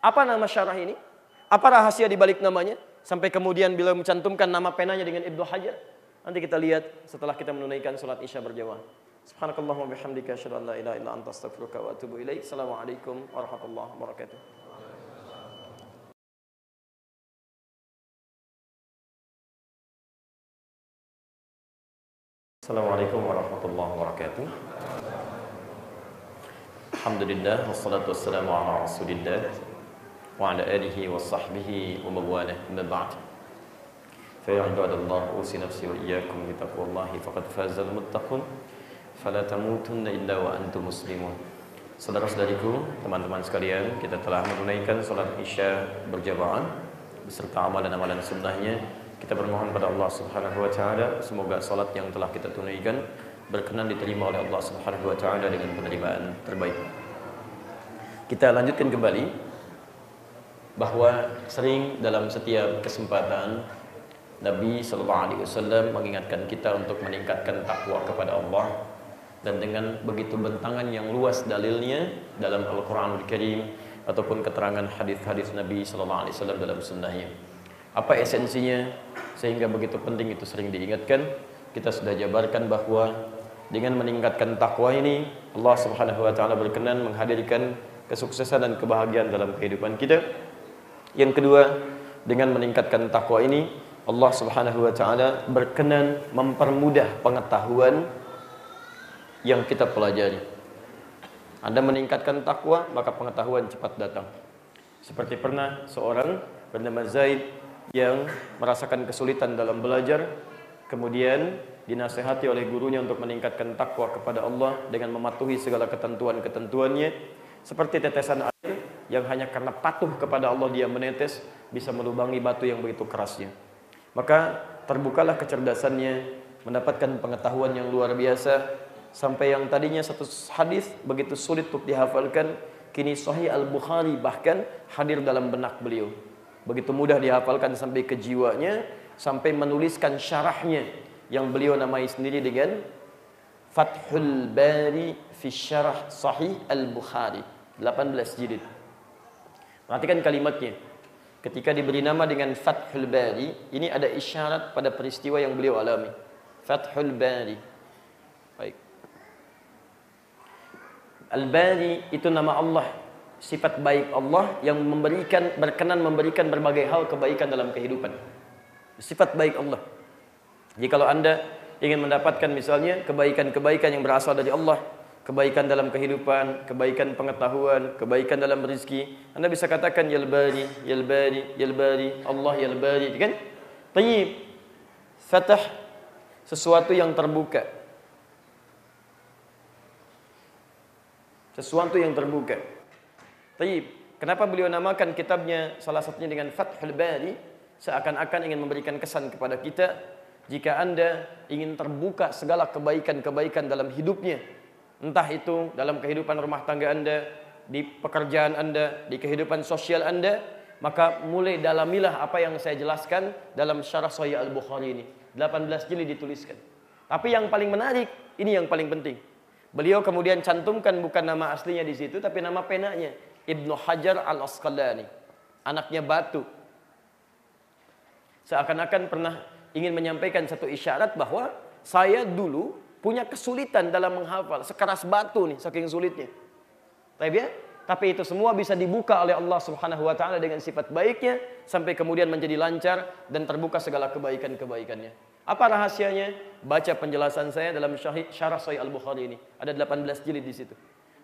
Apa nama syarah ini? Apa rahasia di balik namanya? Sampai kemudian bila mencantumkan nama penanya dengan Ibnu Hajar. Nanti kita lihat setelah kita menunaikan sholat isya berjamaah. Subhanakallahumma bihamdika asyhadu an la ilaha illa anta astaghfiruka wa atubu ilaik. Assalamualaikum warahmatullahi wabarakatuh. Assalamualaikum warahmatullahi wabarakatuh. Alhamdulillah wassalatu wassalamu ala Rasulillah wa ala alihi wa sahbihi wa mawalah. Amma ba'd. Fa ya ibadallah usi nafsi wa iyyakum bi taqwallahi faqad fazal muttaqun fala tamutunna illa wa antum muslimun. Saudara-saudariku, teman-teman sekalian, kita telah menunaikan salat Isya berjamaah beserta amalan-amalan sunnahnya kita bermohon pada Allah Subhanahu wa taala semoga salat yang telah kita tunaikan berkenan diterima oleh Allah Subhanahu wa taala dengan penerimaan terbaik. Kita lanjutkan kembali bahwa sering dalam setiap kesempatan Nabi sallallahu alaihi wasallam mengingatkan kita untuk meningkatkan takwa kepada Allah dan dengan begitu bentangan yang luas dalilnya dalam Al-Qur'anul Karim ataupun keterangan hadis-hadis Nabi sallallahu alaihi wasallam dalam sunnahnya. Apa esensinya? Sehingga begitu penting itu sering diingatkan. Kita sudah jabarkan bahwa dengan meningkatkan takwa ini Allah Subhanahu wa taala berkenan menghadirkan kesuksesan dan kebahagiaan dalam kehidupan kita. Yang kedua, dengan meningkatkan takwa ini Allah Subhanahu wa taala berkenan mempermudah pengetahuan yang kita pelajari. Anda meningkatkan takwa, maka pengetahuan cepat datang. Seperti pernah seorang bernama Zaid yang merasakan kesulitan dalam belajar, kemudian dinasehati oleh gurunya untuk meningkatkan takwa kepada Allah dengan mematuhi segala ketentuan-ketentuannya seperti tetesan air yang hanya karena patuh kepada Allah dia menetes bisa melubangi batu yang begitu kerasnya. Maka terbukalah kecerdasannya, mendapatkan pengetahuan yang luar biasa sampai yang tadinya satu hadis begitu sulit untuk dihafalkan kini Sahih Al-Bukhari bahkan hadir dalam benak beliau. Begitu mudah dihafalkan sampai ke jiwanya sampai menuliskan syarahnya yang beliau namai sendiri dengan Fathul Bari fi Syarah Sahih Al-Bukhari 18 jilid. Perhatikan kalimatnya. Ketika diberi nama dengan Fathul Bari, ini ada isyarat pada peristiwa yang beliau alami. Fathul Bari. Baik. Al-Bari itu nama Allah, sifat baik Allah yang memberikan berkenan memberikan berbagai hal kebaikan dalam kehidupan. Sifat baik Allah. Jadi kalau Anda ingin mendapatkan misalnya kebaikan-kebaikan yang berasal dari Allah, kebaikan dalam kehidupan, kebaikan pengetahuan, kebaikan dalam rezeki, Anda bisa katakan ya bari, ya bari, ya bari, Allah ya bari, kan? Tayyib. Fatah sesuatu yang terbuka. sesuatu yang terbuka. Taib. Kenapa beliau namakan kitabnya salah satunya dengan Fathul Bari? Seakan-akan ingin memberikan kesan kepada kita jika Anda ingin terbuka segala kebaikan-kebaikan dalam hidupnya, entah itu dalam kehidupan rumah tangga Anda, di pekerjaan Anda, di kehidupan sosial Anda, maka mulai dalamilah apa yang saya jelaskan dalam syarah Sahih Al-Bukhari ini. 18 jilid dituliskan. Tapi yang paling menarik, ini yang paling penting. Beliau kemudian cantumkan bukan nama aslinya di situ tapi nama penanya Ibnu Hajar Al Asqalani, anaknya Batu. Seakan-akan pernah ingin menyampaikan satu isyarat bahwa saya dulu punya kesulitan dalam menghafal sekeras batu nih saking sulitnya. Tapi ya, tapi itu semua bisa dibuka oleh Allah Subhanahu wa taala dengan sifat baiknya sampai kemudian menjadi lancar dan terbuka segala kebaikan-kebaikannya. Apa rahasianya? Baca penjelasan saya dalam syarah Sahih Al-Bukhari ini. Ada 18 jilid di situ.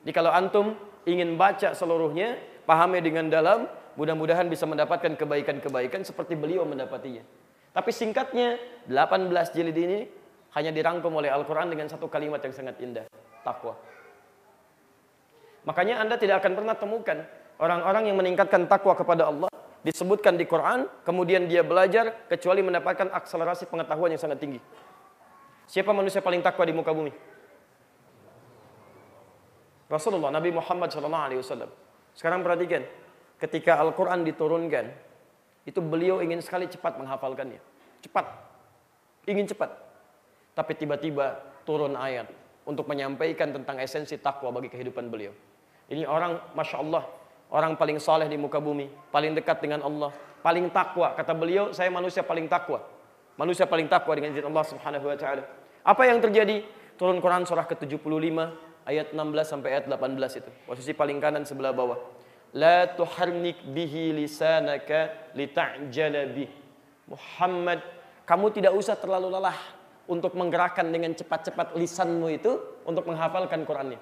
Jadi kalau antum ingin baca seluruhnya, pahami dengan dalam, mudah-mudahan bisa mendapatkan kebaikan-kebaikan seperti beliau mendapatinya. Tapi singkatnya, 18 jilid ini hanya dirangkum oleh Al-Quran dengan satu kalimat yang sangat indah. Takwa. Makanya Anda tidak akan pernah temukan orang-orang yang meningkatkan takwa kepada Allah disebutkan di Quran, kemudian dia belajar kecuali mendapatkan akselerasi pengetahuan yang sangat tinggi. Siapa manusia paling takwa di muka bumi? Rasulullah Nabi Muhammad SAW. Sekarang perhatikan, ketika Al-Quran diturunkan, itu beliau ingin sekali cepat menghafalkannya. Cepat. Ingin cepat. Tapi tiba-tiba turun ayat untuk menyampaikan tentang esensi takwa bagi kehidupan beliau. Ini orang, Masya Allah, Orang paling soleh di muka bumi, paling dekat dengan Allah, paling takwa. Kata beliau, saya manusia paling takwa. Manusia paling takwa dengan izin Allah Subhanahu wa taala. Apa yang terjadi? Turun Quran surah ke-75 ayat 16 sampai ayat 18 itu. Posisi paling kanan sebelah bawah. La tuharnik bihi lisanaka lita'jala bih. Muhammad, kamu tidak usah terlalu lelah untuk menggerakkan dengan cepat-cepat lisanmu itu untuk menghafalkan Quran ini.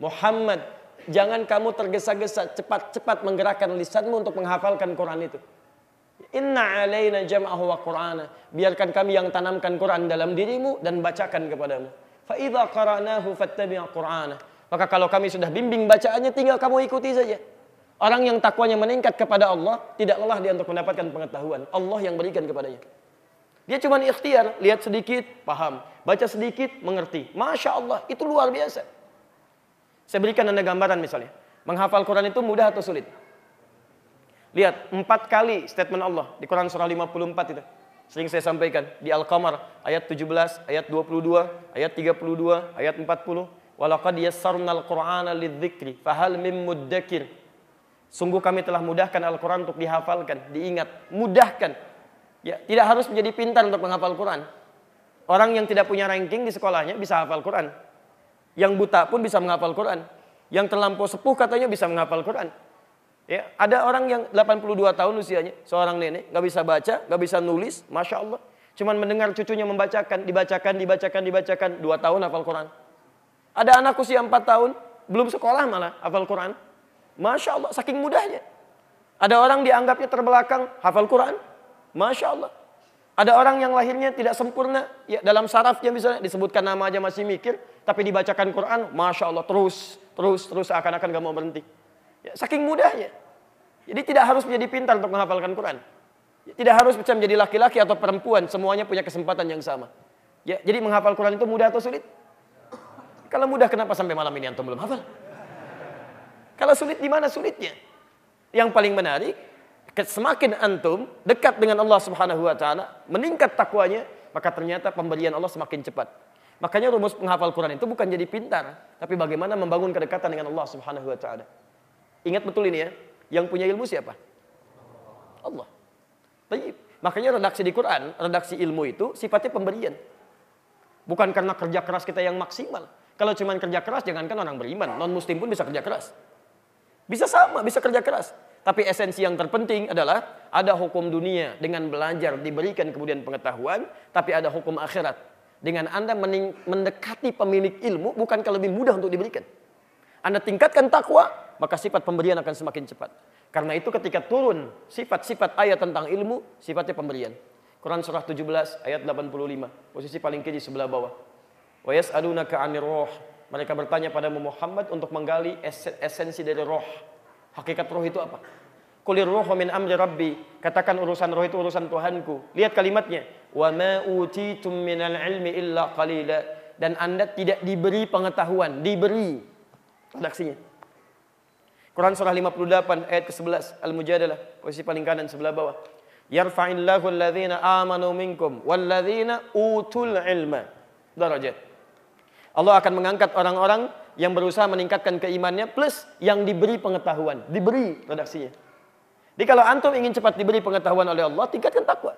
Muhammad, Jangan kamu tergesa-gesa cepat-cepat menggerakkan lisanmu untuk menghafalkan Quran itu. Inna alaina jam'ahu wa qur'ana. Biarkan kami yang tanamkan Quran dalam dirimu dan bacakan kepadamu. Fa idza qara'nahu fattabi' qur'ana. Maka kalau kami sudah bimbing bacaannya tinggal kamu ikuti saja. Orang yang takwanya meningkat kepada Allah tidak lelah dia untuk mendapatkan pengetahuan. Allah yang berikan kepadanya. Dia cuma ikhtiar, lihat sedikit, paham. Baca sedikit, mengerti. Masya Allah, itu luar biasa. Saya berikan Anda gambaran misalnya. Menghafal Quran itu mudah atau sulit? Lihat, empat kali statement Allah di Quran surah 54 itu. Sering saya sampaikan di Al-Qamar ayat 17, ayat 22, ayat 32, ayat 40. Walaqad yassarnal Qur'ana lidzikri fahal mim muddakir. Sungguh kami telah mudahkan Al-Quran untuk dihafalkan, diingat, mudahkan. Ya, tidak harus menjadi pintar untuk menghafal Quran. Orang yang tidak punya ranking di sekolahnya bisa hafal Quran. Yang buta pun bisa menghafal Quran. Yang terlampau sepuh katanya bisa menghafal Quran. Ya, ada orang yang 82 tahun usianya, seorang nenek, nggak bisa baca, nggak bisa nulis, masya Allah. Cuman mendengar cucunya membacakan, dibacakan, dibacakan, dibacakan, dua tahun hafal Quran. Ada anak usia empat tahun, belum sekolah malah hafal Quran. Masya Allah, saking mudahnya. Ada orang dianggapnya terbelakang, hafal Quran. Masya Allah. Ada orang yang lahirnya tidak sempurna, ya dalam sarafnya misalnya disebutkan nama aja masih mikir, tapi dibacakan Quran, masya Allah terus, terus, terus akan-akan gak mau berhenti. Ya, saking mudahnya. Jadi tidak harus menjadi pintar untuk menghafalkan Quran. Tidak harus bisa menjadi laki-laki atau perempuan, semuanya punya kesempatan yang sama. Ya, jadi menghafal Quran itu mudah atau sulit? Kalau mudah kenapa sampai malam ini antum belum hafal? Kalau sulit di mana sulitnya? Yang paling menarik, semakin antum dekat dengan Allah Subhanahu wa taala, meningkat takwanya, maka ternyata pemberian Allah semakin cepat. Makanya rumus penghafal Quran itu bukan jadi pintar, tapi bagaimana membangun kedekatan dengan Allah Subhanahu wa taala. Ingat betul ini ya, yang punya ilmu siapa? Allah. Baik. Makanya redaksi di Quran, redaksi ilmu itu sifatnya pemberian. Bukan karena kerja keras kita yang maksimal. Kalau cuma kerja keras, jangankan orang beriman, non muslim pun bisa kerja keras. Bisa sama, bisa kerja keras. Tapi esensi yang terpenting adalah ada hukum dunia dengan belajar diberikan kemudian pengetahuan, tapi ada hukum akhirat. Dengan Anda mendekati pemilik ilmu bukan kalau lebih mudah untuk diberikan. Anda tingkatkan takwa, maka sifat pemberian akan semakin cepat. Karena itu ketika turun sifat-sifat ayat tentang ilmu, sifatnya pemberian. Quran surah 17 ayat 85, posisi paling kiri sebelah bawah. Wa yas'alunaka 'anir roh. Mereka bertanya pada Muhammad untuk menggali esensi dari roh Hakikat roh itu apa? Kulir roh min amri rabbi. Katakan urusan roh itu urusan Tuhanku. Lihat kalimatnya. Wa ma utitum minal ilmi illa qalila. Dan anda tidak diberi pengetahuan. Diberi. Redaksinya. Quran surah 58 ayat ke-11 Al-Mujadalah posisi paling kanan sebelah bawah. Yarfa'illahu alladhina amanu minkum walladhina utul ilma darajat. Allah akan mengangkat orang-orang yang berusaha meningkatkan keimannya plus yang diberi pengetahuan, diberi redaksinya. Jadi kalau antum ingin cepat diberi pengetahuan oleh Allah, tingkatkan takwa.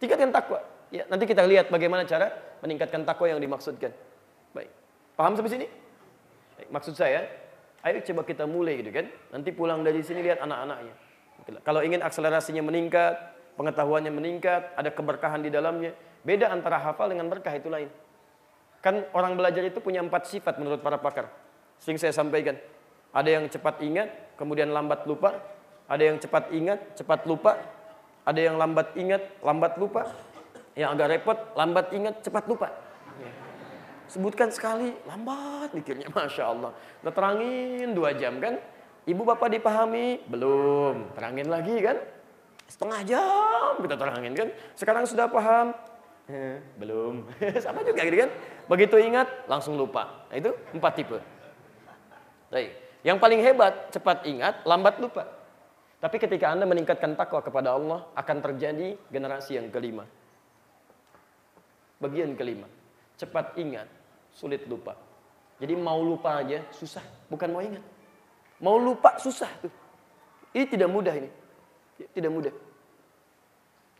Tingkatkan takwa. Ya, nanti kita lihat bagaimana cara meningkatkan takwa yang dimaksudkan. Baik. Paham sampai sini? Baik, maksud saya, ayo coba kita mulai gitu kan. Nanti pulang dari sini lihat anak-anaknya. Kalau ingin akselerasinya meningkat, pengetahuannya meningkat, ada keberkahan di dalamnya. Beda antara hafal dengan berkah itu lain. Kan orang belajar itu punya empat sifat menurut para pakar. Sering saya sampaikan. Ada yang cepat ingat, kemudian lambat lupa. Ada yang cepat ingat, cepat lupa. Ada yang lambat ingat, lambat lupa. Yang agak repot, lambat ingat, cepat lupa. Sebutkan sekali, lambat mikirnya, Masya Allah. Terangin dua jam kan. Ibu bapak dipahami? Belum. Terangin lagi kan. Setengah jam kita terangin kan. Sekarang sudah paham? Eh, belum. Sama juga gitu kan. Begitu ingat, langsung lupa. Nah, itu empat tipe. Baik. Yang paling hebat, cepat ingat, lambat lupa. Tapi ketika Anda meningkatkan takwa kepada Allah, akan terjadi generasi yang kelima. Bagian kelima. Cepat ingat, sulit lupa. Jadi mau lupa aja susah, bukan mau ingat. Mau lupa susah tuh. Ini tidak mudah ini. Tidak mudah.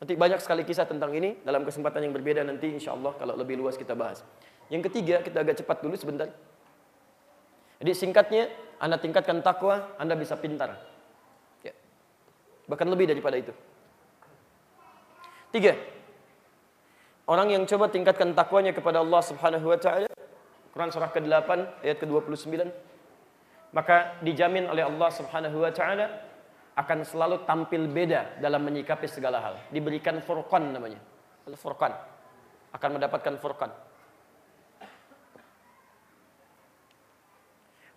Nanti banyak sekali kisah tentang ini dalam kesempatan yang berbeda nanti insya Allah kalau lebih luas kita bahas. Yang ketiga, kita agak cepat dulu sebentar. Jadi singkatnya, Anda tingkatkan takwa, Anda bisa pintar. Ya. Bahkan lebih daripada itu. Tiga, orang yang coba tingkatkan takwanya kepada Allah Subhanahu wa taala, Quran surah ke-8 ayat ke-29, maka dijamin oleh Allah Subhanahu wa taala akan selalu tampil beda dalam menyikapi segala hal. Diberikan furqan namanya. Al-furqan. Akan mendapatkan furqan.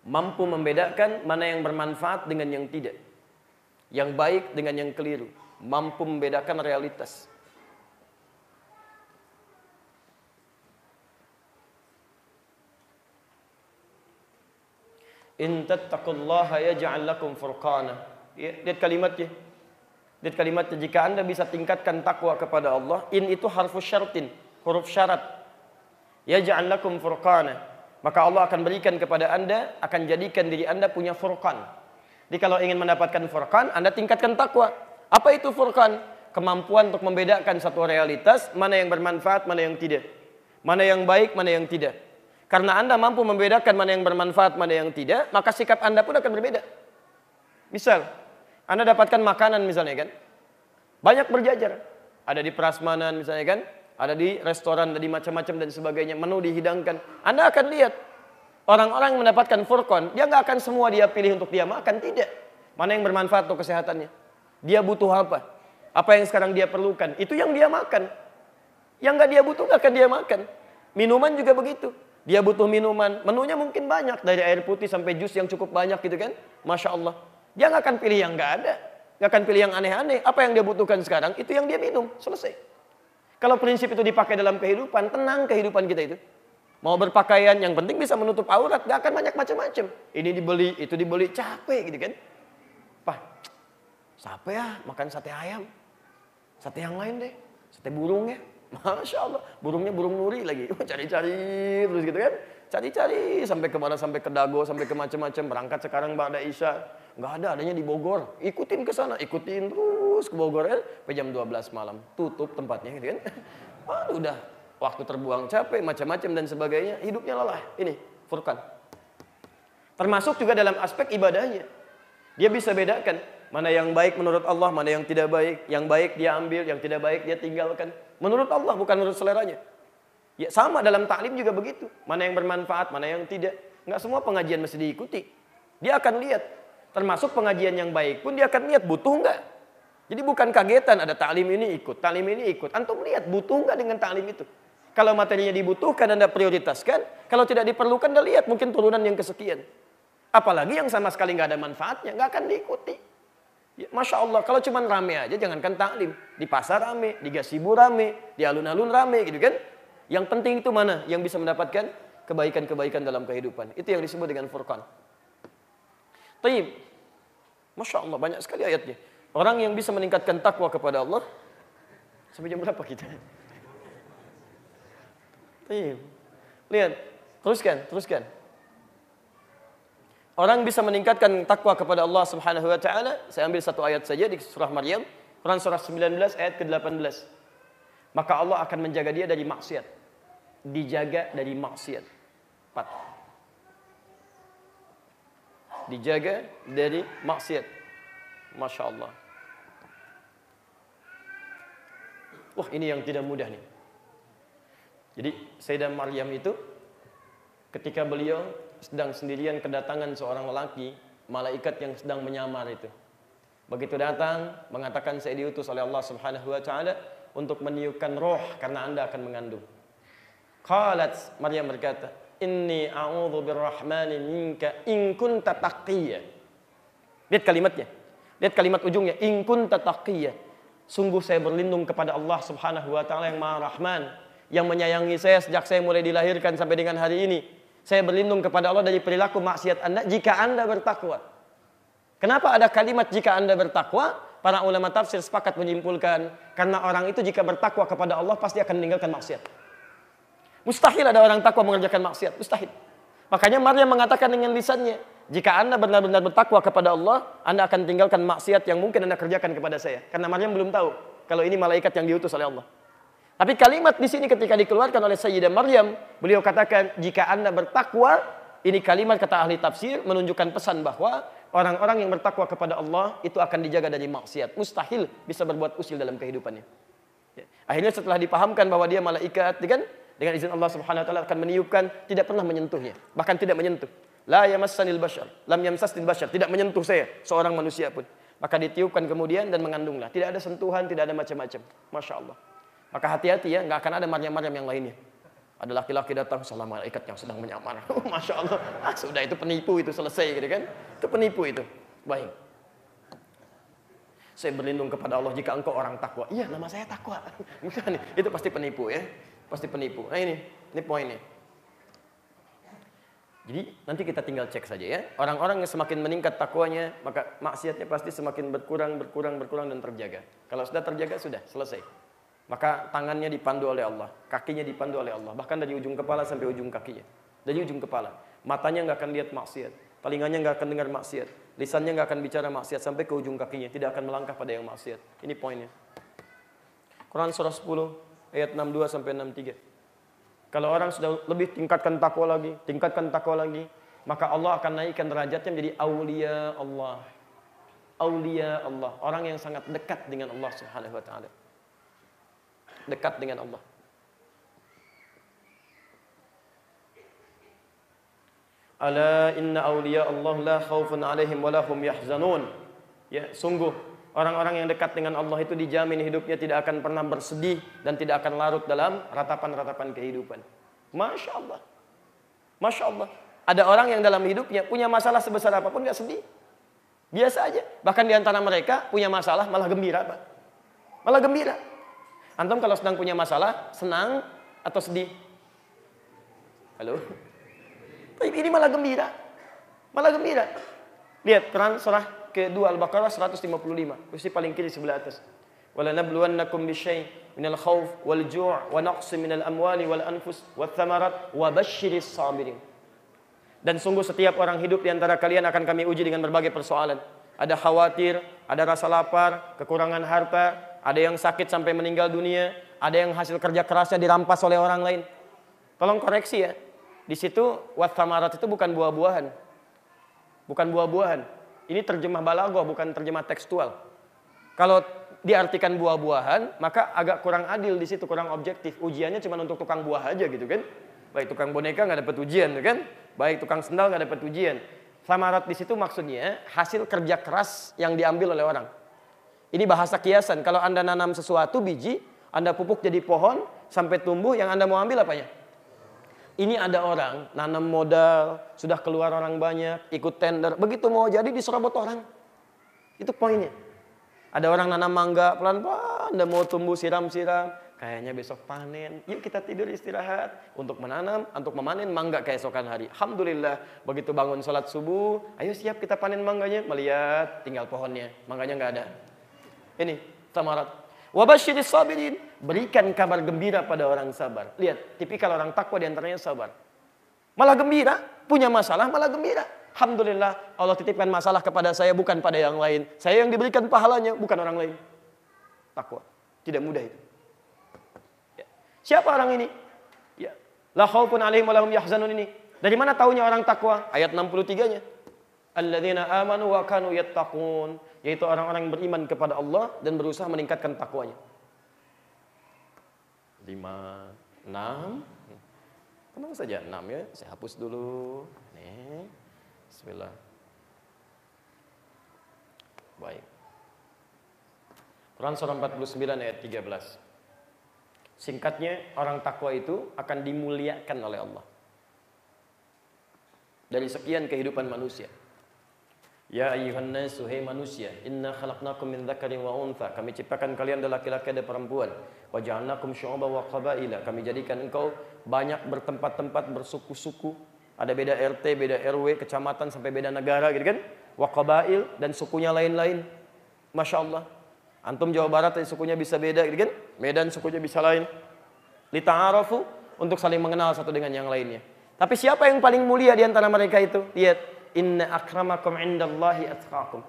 mampu membedakan mana yang bermanfaat dengan yang tidak. Yang baik dengan yang keliru. Mampu membedakan realitas. In tattaqullaha yaj'al lakum furqana. Ya, lihat kalimatnya. Lihat kalimatnya jika Anda bisa tingkatkan takwa kepada Allah, in itu harfu syartin, huruf syarat. Yaj'al lakum furqana maka Allah akan berikan kepada Anda, akan jadikan diri Anda punya furqan. Jadi kalau ingin mendapatkan furqan, Anda tingkatkan takwa. Apa itu furqan? Kemampuan untuk membedakan satu realitas, mana yang bermanfaat, mana yang tidak. Mana yang baik, mana yang tidak. Karena Anda mampu membedakan mana yang bermanfaat, mana yang tidak, maka sikap Anda pun akan berbeda. Misal, Anda dapatkan makanan misalnya kan, banyak berjajar. Ada di prasmanan misalnya kan, ada di restoran, ada di macam-macam dan sebagainya, menu dihidangkan. Anda akan lihat orang-orang yang mendapatkan furqan, dia nggak akan semua dia pilih untuk dia makan, tidak. Mana yang bermanfaat untuk kesehatannya? Dia butuh apa? Apa yang sekarang dia perlukan, itu yang dia makan. Yang nggak dia butuh nggak akan dia makan. Minuman juga begitu. Dia butuh minuman, menunya mungkin banyak dari air putih sampai jus yang cukup banyak gitu kan. Masya Allah. Dia nggak akan pilih yang nggak ada, nggak akan pilih yang aneh-aneh. Apa yang dia butuhkan sekarang itu yang dia minum, selesai. Kalau prinsip itu dipakai dalam kehidupan, tenang kehidupan kita itu. Mau berpakaian, yang penting bisa menutup aurat, gak akan banyak macam-macam. Ini dibeli, itu dibeli, capek gitu kan. Pak, siapa ya makan sate ayam? Sate yang lain deh, sate burung ya. Masya Allah, burungnya burung nuri lagi. Cari-cari terus gitu kan. Cari-cari sampai ke mana, sampai ke Dago, sampai ke macam-macam. Berangkat sekarang Ba'da Isya. Nggak ada, adanya di Bogor. Ikutin ke sana, ikutin terus ke Bogor ya. Sampai jam 12 malam. Tutup tempatnya gitu kan. Wah, udah waktu terbuang capek, macam-macam dan sebagainya. Hidupnya lelah. Ini, Furqan. Termasuk juga dalam aspek ibadahnya. Dia bisa bedakan mana yang baik menurut Allah, mana yang tidak baik. Yang baik dia ambil, yang tidak baik dia tinggalkan. Menurut Allah bukan menurut seleranya. Ya sama dalam taklim juga begitu. Mana yang bermanfaat, mana yang tidak. Enggak semua pengajian mesti diikuti. Dia akan lihat. Termasuk pengajian yang baik pun dia akan lihat butuh enggak. Jadi bukan kagetan ada taklim ini ikut, taklim ini ikut. Antum lihat butuh enggak dengan taklim itu. Kalau materinya dibutuhkan Anda prioritaskan. Kalau tidak diperlukan Anda lihat mungkin turunan yang kesekian. Apalagi yang sama sekali nggak ada manfaatnya, nggak akan diikuti. Ya, Masya Allah, kalau cuma rame aja jangankan taklim. Di pasar rame, di gasibu rame, di alun-alun rame gitu kan. Yang penting itu mana? Yang bisa mendapatkan kebaikan-kebaikan dalam kehidupan. Itu yang disebut dengan furqan. Taib. Masya Allah, banyak sekali ayatnya. Orang yang bisa meningkatkan takwa kepada Allah. Sampai jam berapa kita? Taib. Lihat, teruskan, teruskan. Orang bisa meningkatkan takwa kepada Allah Subhanahu wa taala. Saya ambil satu ayat saja di surah Maryam, Quran surah 19 ayat ke-18. Maka Allah akan menjaga dia dari maksiat. Dijaga dari maksiat. 4. Dijaga dari maksiat. Masya Allah. Wah ini yang tidak mudah nih. Jadi Sayyidah Maryam itu ketika beliau sedang sendirian kedatangan seorang lelaki, malaikat yang sedang menyamar itu. Begitu datang, mengatakan saya diutus oleh Allah Subhanahu wa taala untuk meniupkan roh karena Anda akan mengandung. Qalat Maryam berkata, "Inni a'udzu birrahmani minka in kunta taqiyya." Lihat kalimatnya. Lihat kalimat ujungnya, "In kunta taqiyya." Sungguh saya berlindung kepada Allah Subhanahu wa taala yang Maha Rahman, yang menyayangi saya sejak saya mulai dilahirkan sampai dengan hari ini saya berlindung kepada Allah dari perilaku maksiat Anda jika Anda bertakwa. Kenapa ada kalimat jika Anda bertakwa? Para ulama tafsir sepakat menyimpulkan karena orang itu jika bertakwa kepada Allah pasti akan meninggalkan maksiat. Mustahil ada orang takwa mengerjakan maksiat, mustahil. Makanya Maryam mengatakan dengan lisannya, jika Anda benar-benar bertakwa kepada Allah, Anda akan tinggalkan maksiat yang mungkin Anda kerjakan kepada saya. Karena Maryam belum tahu kalau ini malaikat yang diutus oleh Allah. Tapi kalimat di sini ketika dikeluarkan oleh Sayyidah Maryam, beliau katakan jika Anda bertakwa, ini kalimat kata ahli tafsir menunjukkan pesan bahwa orang-orang yang bertakwa kepada Allah itu akan dijaga dari maksiat. Mustahil bisa berbuat usil dalam kehidupannya. Ya. Akhirnya setelah dipahamkan bahwa dia malaikat, kan? Dengan izin Allah Subhanahu wa taala akan meniupkan, tidak pernah menyentuhnya, bahkan tidak menyentuh. La yamassanil bashar, lam yamsasnil bashar, tidak menyentuh saya seorang manusia pun. Maka ditiupkan kemudian dan mengandunglah. Tidak ada sentuhan, tidak ada macam-macam. Masya Allah. Maka hati-hati ya, nggak akan ada Maryam-Maryam yang lainnya. Ada laki-laki datang, salah malaikat yang sedang menyamar. Oh, Masya Allah, ah, sudah itu penipu itu selesai gitu kan. Itu penipu itu. Baik. Saya berlindung kepada Allah jika engkau orang takwa. Iya, nama saya takwa. Bukan, itu pasti penipu ya. Pasti penipu. Nah ini, ini poinnya. Jadi nanti kita tinggal cek saja ya. Orang-orang yang semakin meningkat takwanya, maka maksiatnya pasti semakin berkurang, berkurang, berkurang dan terjaga. Kalau sudah terjaga sudah selesai. Maka tangannya dipandu oleh Allah, kakinya dipandu oleh Allah, bahkan dari ujung kepala sampai ujung kakinya. Dari ujung kepala. Matanya nggak akan lihat maksiat, telinganya nggak akan dengar maksiat, lisannya nggak akan bicara maksiat sampai ke ujung kakinya, tidak akan melangkah pada yang maksiat. Ini poinnya. Quran surah 10 ayat 62 sampai 63. Kalau orang sudah lebih tingkatkan takwa lagi, tingkatkan takwa lagi, maka Allah akan naikkan derajatnya menjadi aulia Allah. Aulia Allah, orang yang sangat dekat dengan Allah Subhanahu wa taala dekat dengan Allah. Ala inna awliya Allah la khawfun alaihim wa lahum yahzanun. Ya, sungguh Orang-orang yang dekat dengan Allah itu dijamin hidupnya tidak akan pernah bersedih dan tidak akan larut dalam ratapan-ratapan kehidupan. Masya Allah. Masya Allah. Ada orang yang dalam hidupnya punya masalah sebesar apa pun gak sedih. Biasa aja. Bahkan di antara mereka punya masalah malah gembira, Pak. Malah gembira. Antum kalau sedang punya masalah, senang atau sedih? Halo? Tapi ini malah gembira. Malah gembira. Lihat Quran surah kedua Al-Baqarah 155. Kursi paling kiri sebelah atas. Wala nabluwannakum bisyai minal khawf wal ju' wa naqsi minal amwali wal anfus wal thamarat wa basyiris sabirin. Dan sungguh setiap orang hidup di antara kalian akan kami uji dengan berbagai persoalan. Ada khawatir, ada rasa lapar, kekurangan harta, ada yang sakit sampai meninggal dunia, ada yang hasil kerja kerasnya dirampas oleh orang lain. Tolong koreksi ya. Di situ wathamarat itu bukan buah-buahan. Bukan buah-buahan. Ini terjemah balagoh, bukan terjemah tekstual. Kalau diartikan buah-buahan, maka agak kurang adil di situ, kurang objektif. Ujiannya cuma untuk tukang buah aja gitu kan. Baik tukang boneka nggak dapat ujian kan. Baik tukang sendal nggak dapat ujian. Samarat di situ maksudnya hasil kerja keras yang diambil oleh orang. Ini bahasa kiasan. Kalau Anda nanam sesuatu biji, Anda pupuk jadi pohon sampai tumbuh, yang Anda mau ambil apanya? Ini ada orang nanam modal, sudah keluar orang banyak, ikut tender, begitu mau jadi diserobot orang. Itu poinnya. Ada orang nanam mangga pelan-pelan, Anda mau tumbuh siram-siram, Kayaknya besok panen. Yuk kita tidur istirahat. Untuk menanam, untuk memanen mangga keesokan hari. Alhamdulillah. Begitu bangun sholat subuh. Ayo siap kita panen mangganya. Melihat tinggal pohonnya. Mangganya nggak ada. Ini tamarat. Wabashiris sabirin. Berikan kabar gembira pada orang sabar. Lihat, tipikal orang takwa di antaranya sabar. Malah gembira. Punya masalah malah gembira. Alhamdulillah Allah titipkan masalah kepada saya bukan pada yang lain. Saya yang diberikan pahalanya bukan orang lain. Takwa. Tidak mudah itu. Siapa orang ini? Ya. La khaufun alaihim wa lahum yahzanun ini. Dari mana taunya orang takwa? Ayat 63-nya. Alladzina amanu wa kanu yattaqun, yaitu orang-orang yang beriman kepada Allah dan berusaha meningkatkan takwanya. 5 6 Tenang saja 6 ya. Saya hapus dulu. Nih. Bismillah. Baik. Quran surah 49 ayat 13. Singkatnya, orang takwa itu akan dimuliakan oleh Allah. Dari sekian kehidupan manusia. Ya ayuhan nasu hai manusia, inna khalaqnakum min dzakarin wa untha. Kami ciptakan kalian dari laki-laki dan perempuan. Wa ja'alnakum wa qabaila. Kami jadikan engkau banyak bertempat-tempat bersuku-suku. Ada beda RT, beda RW, kecamatan sampai beda negara gitu kan? Wa qabail dan sukunya lain-lain. Masya Allah. Antum Jawa Barat sukunya bisa beda gitu kan? Medan sukunya bisa lain. Lita'arafu untuk saling mengenal satu dengan yang lainnya. Tapi siapa yang paling mulia di antara mereka itu? Lihat, inna akramakum indallahi atqakum.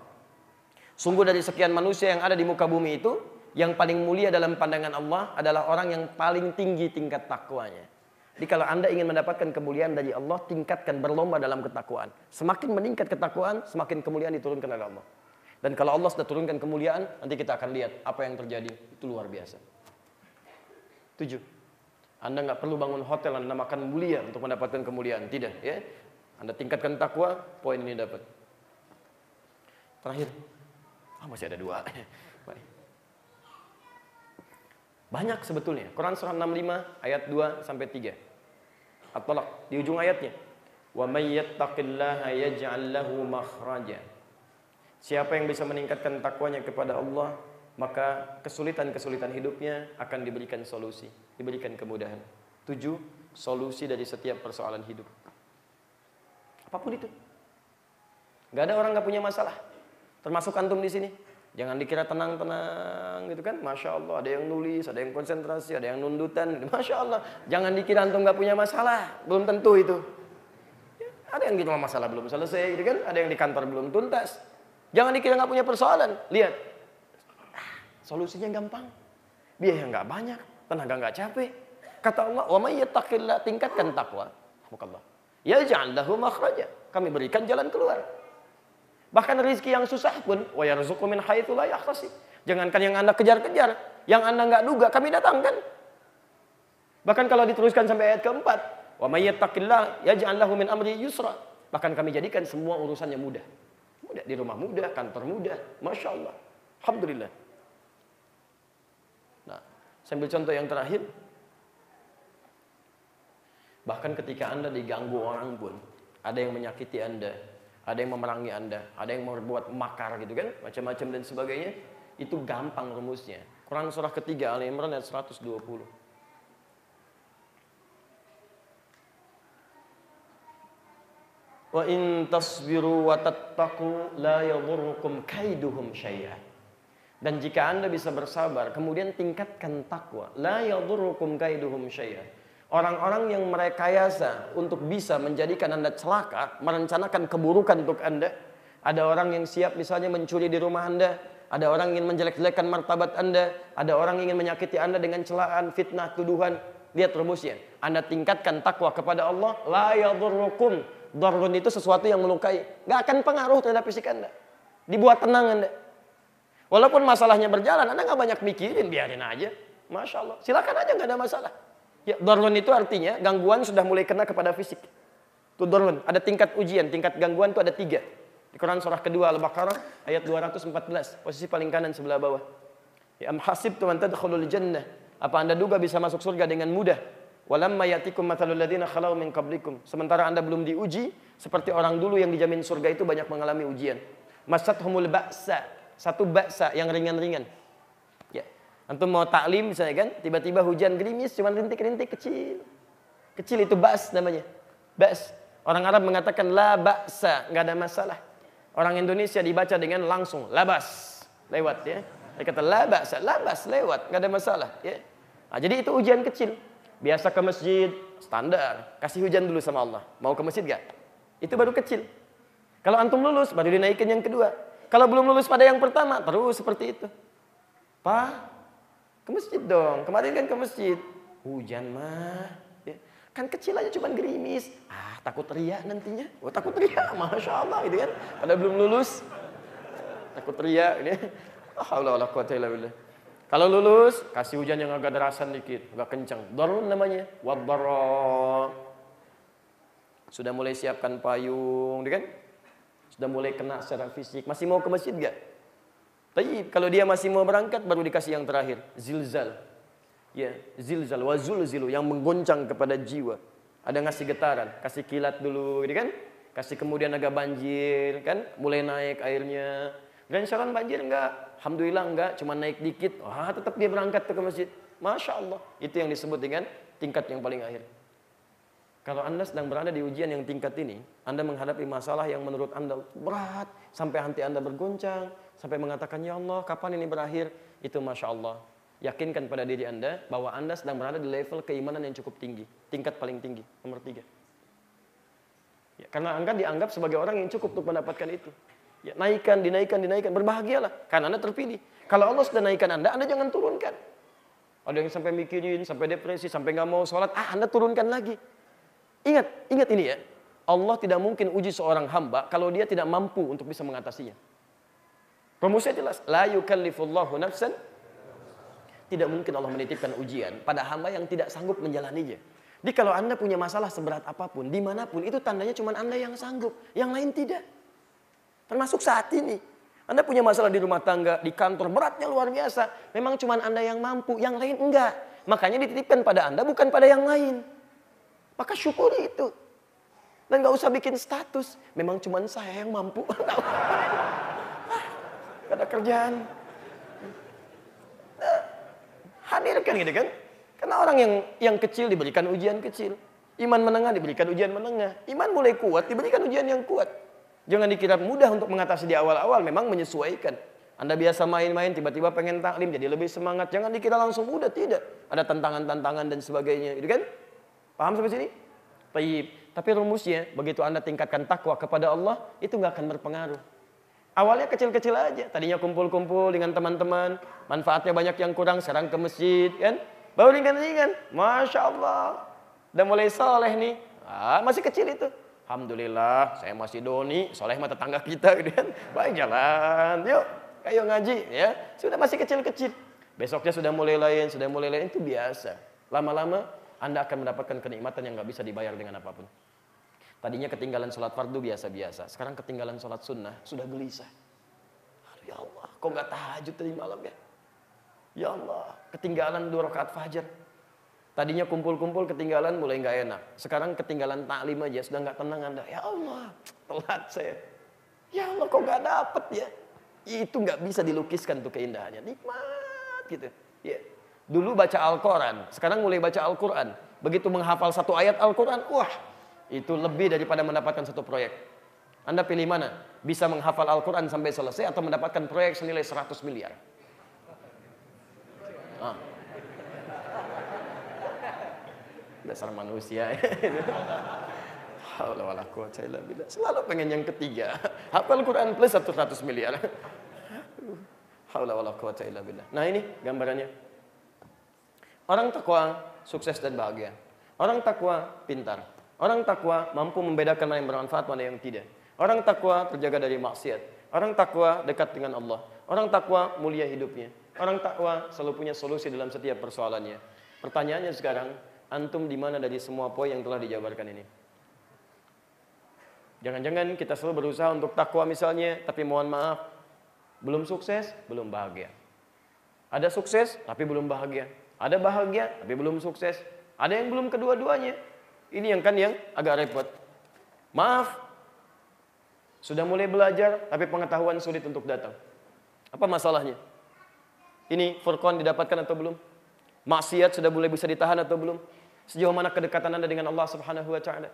Sungguh dari sekian manusia yang ada di muka bumi itu, yang paling mulia dalam pandangan Allah adalah orang yang paling tinggi tingkat takwanya. Jadi kalau Anda ingin mendapatkan kemuliaan dari Allah, tingkatkan berlomba dalam ketakwaan. Semakin meningkat ketakwaan, semakin kemuliaan diturunkan oleh Allah. Dan kalau Allah sudah turunkan kemuliaan, nanti kita akan lihat apa yang terjadi. Itu luar biasa. Tujuh. Anda nggak perlu bangun hotel, Anda makan mulia untuk mendapatkan kemuliaan. Tidak, ya. Anda tingkatkan takwa, poin ini dapat. Terakhir. Ah, masih ada dua. Banyak sebetulnya. Quran surah 65 ayat 2 sampai 3. At-Talaq di ujung ayatnya. Wa may yattaqillaha yaj'al lahu makhraja. Siapa yang bisa meningkatkan takwanya kepada Allah, maka kesulitan-kesulitan hidupnya akan diberikan solusi, diberikan kemudahan. Tujuh, solusi dari setiap persoalan hidup. Apa pun itu. Gak ada orang gak punya masalah. Termasuk antum di sini. Jangan dikira tenang-tenang gitu kan. Masya Allah, ada yang nulis, ada yang konsentrasi, ada yang nundutan. Masya Allah, jangan dikira antum gak punya masalah. Belum tentu itu. Ya, ada yang gitu masalah belum selesai gitu kan. Ada yang di kantor belum tuntas. Jangan dikira nggak punya persoalan. Lihat, solusinya gampang. Biaya nggak banyak, tenaga nggak capek. Kata Allah, wa may yattaqillah tingkatkan takwa. Allah. Ya lahu makhraja. Kami berikan jalan keluar. Bahkan rezeki yang susah pun wa yarzuqu min haitsu la yahtasib. Jangankan yang Anda kejar-kejar, yang Anda nggak duga kami datangkan. Bahkan kalau diteruskan sampai ayat keempat, wa may yattaqillah yaj'al lahu min amri yusra. Bahkan kami jadikan semua urusannya mudah. Mudah di rumah mudah, kantor mudah, masya Allah. Alhamdulillah. Nah, saya ambil contoh yang terakhir. Bahkan ketika Anda diganggu orang pun, ada yang menyakiti Anda, ada yang memerangi Anda, ada yang berbuat makar gitu kan, macam-macam dan sebagainya, itu gampang rumusnya. Quran surah ketiga Al Imran ayat 120. Wa in tasbiru wa tattaqu la yadhurrukum kaiduhum syai'a. Dan jika Anda bisa bersabar, kemudian tingkatkan takwa, la yadhurrukum kaiduhum syai'a. Orang-orang yang merekayasa untuk bisa menjadikan Anda celaka, merencanakan keburukan untuk Anda. Ada orang yang siap misalnya mencuri di rumah Anda, ada orang ingin menjelek-jelekan martabat Anda, ada orang ingin menyakiti Anda dengan celaan, fitnah, tuduhan. Lihat rumusnya. Anda tingkatkan takwa kepada Allah, la yadhurrukum Dorun itu sesuatu yang melukai. Gak akan pengaruh terhadap fisik Anda. Dibuat tenang Anda. Walaupun masalahnya berjalan, Anda gak banyak mikirin, biarin aja. Masya Allah. Silakan aja gak ada masalah. Ya, dorun itu artinya gangguan sudah mulai kena kepada fisik. Itu dorun. Ada tingkat ujian, tingkat gangguan itu ada tiga. Di Quran surah kedua Al-Baqarah ayat 214. Posisi paling kanan sebelah bawah. Ya am hasibtum an tadkhulul jannah. Apa Anda duga bisa masuk surga dengan mudah? Walamma yatikum matalul ladzina khalau min qablikum. Sementara Anda belum diuji seperti orang dulu yang dijamin surga itu banyak mengalami ujian. Masathumul ba'sa, satu ba'sa yang ringan-ringan. Antum mau taklim misalnya kan, tiba-tiba hujan gerimis cuma rintik-rintik kecil. Kecil itu ba's namanya. Ba's. Orang Arab mengatakan la ba'sa, nggak ada masalah. Orang Indonesia dibaca dengan langsung labas, lewat ya. Dia kata la ba'sa, labas lewat, nggak ada masalah ya. Nah, jadi itu ujian kecil. Biasa ke masjid, standar. Kasih hujan dulu sama Allah. Mau ke masjid gak? Itu baru kecil. Kalau antum lulus, baru dinaikin yang kedua. Kalau belum lulus pada yang pertama, terus seperti itu. Pak, ke masjid dong. Kemarin kan ke masjid. Hujan mah. Ya. Kan kecil aja cuman gerimis. Ah, takut teriak nantinya. Oh, takut teriak. Masya Allah gitu kan. Pada belum lulus. Takut teriak. Ini. Allah Allah kuat kalau lulus, kasih hujan yang agak derasan dikit, agak kencang. Darun namanya, wadbarra. Sudah mulai siapkan payung, kan? Sudah mulai kena secara fisik. Masih mau ke masjid gak? Tapi kalau dia masih mau berangkat, baru dikasih yang terakhir, zilzal. Ya, zilzal, wazulzilu, yang menggoncang kepada jiwa. Ada ngasih getaran, kasih kilat dulu, gitu kan? Kasih kemudian agak banjir, kan? Mulai naik airnya. Gensaran banjir enggak? Alhamdulillah enggak, cuma naik dikit. Wah, tetap dia berangkat ke masjid. Masya Allah. Itu yang disebut dengan tingkat yang paling akhir. Kalau Anda sedang berada di ujian yang tingkat ini, Anda menghadapi masalah yang menurut Anda berat, sampai hati Anda bergoncang, sampai mengatakan, Ya Allah, kapan ini berakhir? Itu Masya Allah. Yakinkan pada diri Anda bahwa Anda sedang berada di level keimanan yang cukup tinggi. Tingkat paling tinggi, nomor tiga. Ya, karena Anda dianggap sebagai orang yang cukup untuk mendapatkan itu. Ya, naikkan, dinaikkan, dinaikkan. Berbahagialah. Karena Anda terpilih. Kalau Allah sudah naikkan Anda, Anda jangan turunkan. Ada yang sampai mikirin, sampai depresi, sampai nggak mau sholat. Ah, Anda turunkan lagi. Ingat, ingat ini ya. Allah tidak mungkin uji seorang hamba kalau dia tidak mampu untuk bisa mengatasinya. Rumusnya jelas. La yukallifullahu nafsan. Tidak mungkin Allah menitipkan ujian pada hamba yang tidak sanggup menjalaninya. Jadi kalau Anda punya masalah seberat apa pun, di mana pun, itu tandanya cuma Anda yang sanggup. Yang lain tidak. Termasuk saat ini. Anda punya masalah di rumah tangga, di kantor, beratnya luar biasa. Memang cuma Anda yang mampu, yang lain enggak. Makanya dititipkan pada Anda, bukan pada yang lain. Maka syukuri itu. Dan gak usah bikin status. Memang cuma saya yang mampu. Gak ada kerjaan. Nah, hadirkan gitu kan. Karena orang yang yang kecil diberikan ujian kecil. Iman menengah diberikan ujian menengah. Iman mulai kuat diberikan ujian yang kuat. Jangan dikira mudah untuk mengatasi di awal-awal, memang menyesuaikan. Anda biasa main-main, tiba-tiba pengen taklim, jadi lebih semangat. Jangan dikira langsung mudah, tidak. Ada tantangan-tantangan dan sebagainya. Itu kan? Paham sampai sini? Taib. Tapi rumusnya, begitu Anda tingkatkan takwa kepada Allah, itu nggak akan berpengaruh. Awalnya kecil-kecil aja. Tadinya kumpul-kumpul dengan teman-teman. Manfaatnya banyak yang kurang, sekarang ke masjid. kan? Baru ringan-ringan. Masya Allah. Udah mulai soleh nih. Ah, masih kecil itu. Alhamdulillah saya masih doni, soleh mata tetangga kita gitu kan. Baik jalan, yuk ayo ngaji ya. Sudah masih kecil-kecil. Besoknya sudah mulai lain, sudah mulai lain itu biasa. Lama-lama Anda akan mendapatkan kenikmatan yang nggak bisa dibayar dengan apa pun. Tadinya ketinggalan sholat fardu biasa-biasa. Sekarang ketinggalan sholat sunnah sudah gelisah. Ya Allah, kok nggak tahajud tadi malam ya? Ya Allah, ketinggalan dua rakaat fajar. Tadinya kumpul-kumpul ketinggalan mulai nggak enak. Sekarang ketinggalan taklim aja sudah nggak tenang anda. Ya Allah, telat saya. Ya Allah kok nggak dapet ya? Itu nggak bisa dilukiskan tuh keindahannya. Nikmat gitu. Ya. Dulu baca Al-Quran, sekarang mulai baca Al-Quran. Begitu menghafal satu ayat Al-Quran, wah itu lebih daripada mendapatkan satu proyek. Anda pilih mana? Bisa menghafal Al-Quran sampai selesai atau mendapatkan proyek senilai 100 miliar? Ah. dasar manusia. Selalu pengen yang ketiga. Hafal Quran plus 100 miliar. Nah ini gambarannya. Orang takwa sukses dan bahagia. Orang takwa pintar. Orang takwa mampu membedakan mana yang bermanfaat mana yang tidak. Orang takwa terjaga dari maksiat. Orang takwa dekat dengan Allah. Orang takwa mulia hidupnya. Orang takwa selalu punya solusi dalam setiap persoalannya. Pertanyaannya sekarang, antum di mana dari semua poin yang telah dijabarkan ini? Jangan-jangan kita selalu berusaha untuk takwa misalnya, tapi mohon maaf, belum sukses, belum bahagia. Ada sukses, tapi belum bahagia. Ada bahagia, tapi belum sukses. Ada yang belum kedua-duanya. Ini yang kan yang agak repot. Maaf, sudah mulai belajar, tapi pengetahuan sulit untuk datang. Apa masalahnya? Ini furqan didapatkan atau belum? Maksiat sudah mulai bisa ditahan atau belum? Sejauh mana kedekatan Anda dengan Allah Subhanahu wa taala?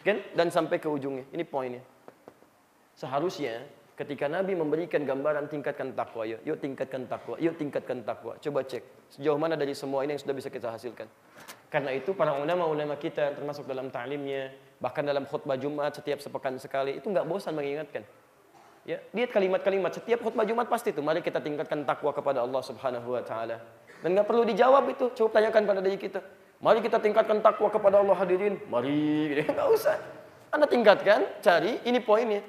Kan? Dan sampai ke ujungnya. Ini poinnya. Seharusnya ketika Nabi memberikan gambaran tingkatkan takwa, yuk, yuk tingkatkan takwa, yuk tingkatkan takwa. Coba cek sejauh mana dari semua ini yang sudah bisa kita hasilkan. Karena itu para ulama-ulama kita termasuk dalam ta'limnya, bahkan dalam khutbah Jumat setiap sepekan sekali itu nggak bosan mengingatkan. Ya, lihat kalimat-kalimat setiap khutbah Jumat pasti itu. Mari kita tingkatkan takwa kepada Allah Subhanahu wa taala. Dan nggak perlu dijawab itu, coba tanyakan pada diri kita. Mari kita tingkatkan takwa kepada Allah hadirin. Mari, nggak usah. Anda tingkatkan, cari, ini poinnya.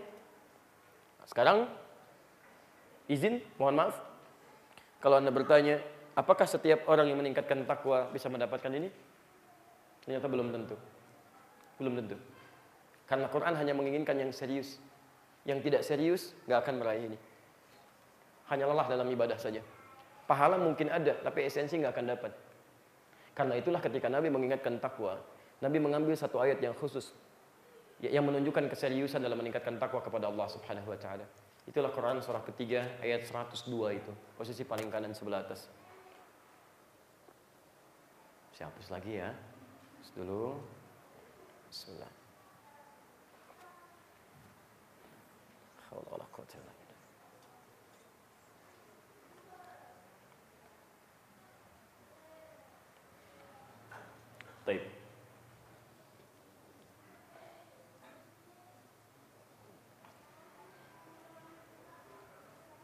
Sekarang, izin, mohon maaf. Kalau Anda bertanya, apakah setiap orang yang meningkatkan takwa bisa mendapatkan ini? Ternyata belum tentu. Belum tentu. Karena Quran hanya menginginkan yang serius. Yang tidak serius, nggak akan meraih ini. Hanya lelah dalam ibadah saja. Pahala mungkin ada, tapi esensi nggak akan dapat. Karena itulah ketika Nabi mengingatkan takwa, Nabi mengambil satu ayat yang khusus yang menunjukkan keseriusan dalam meningkatkan takwa kepada Allah Subhanahu wa taala. Itulah Quran surah ketiga ayat 102 itu, posisi paling kanan sebelah atas. Saya hapus lagi ya. Hapus dulu. Bismillah. Taib.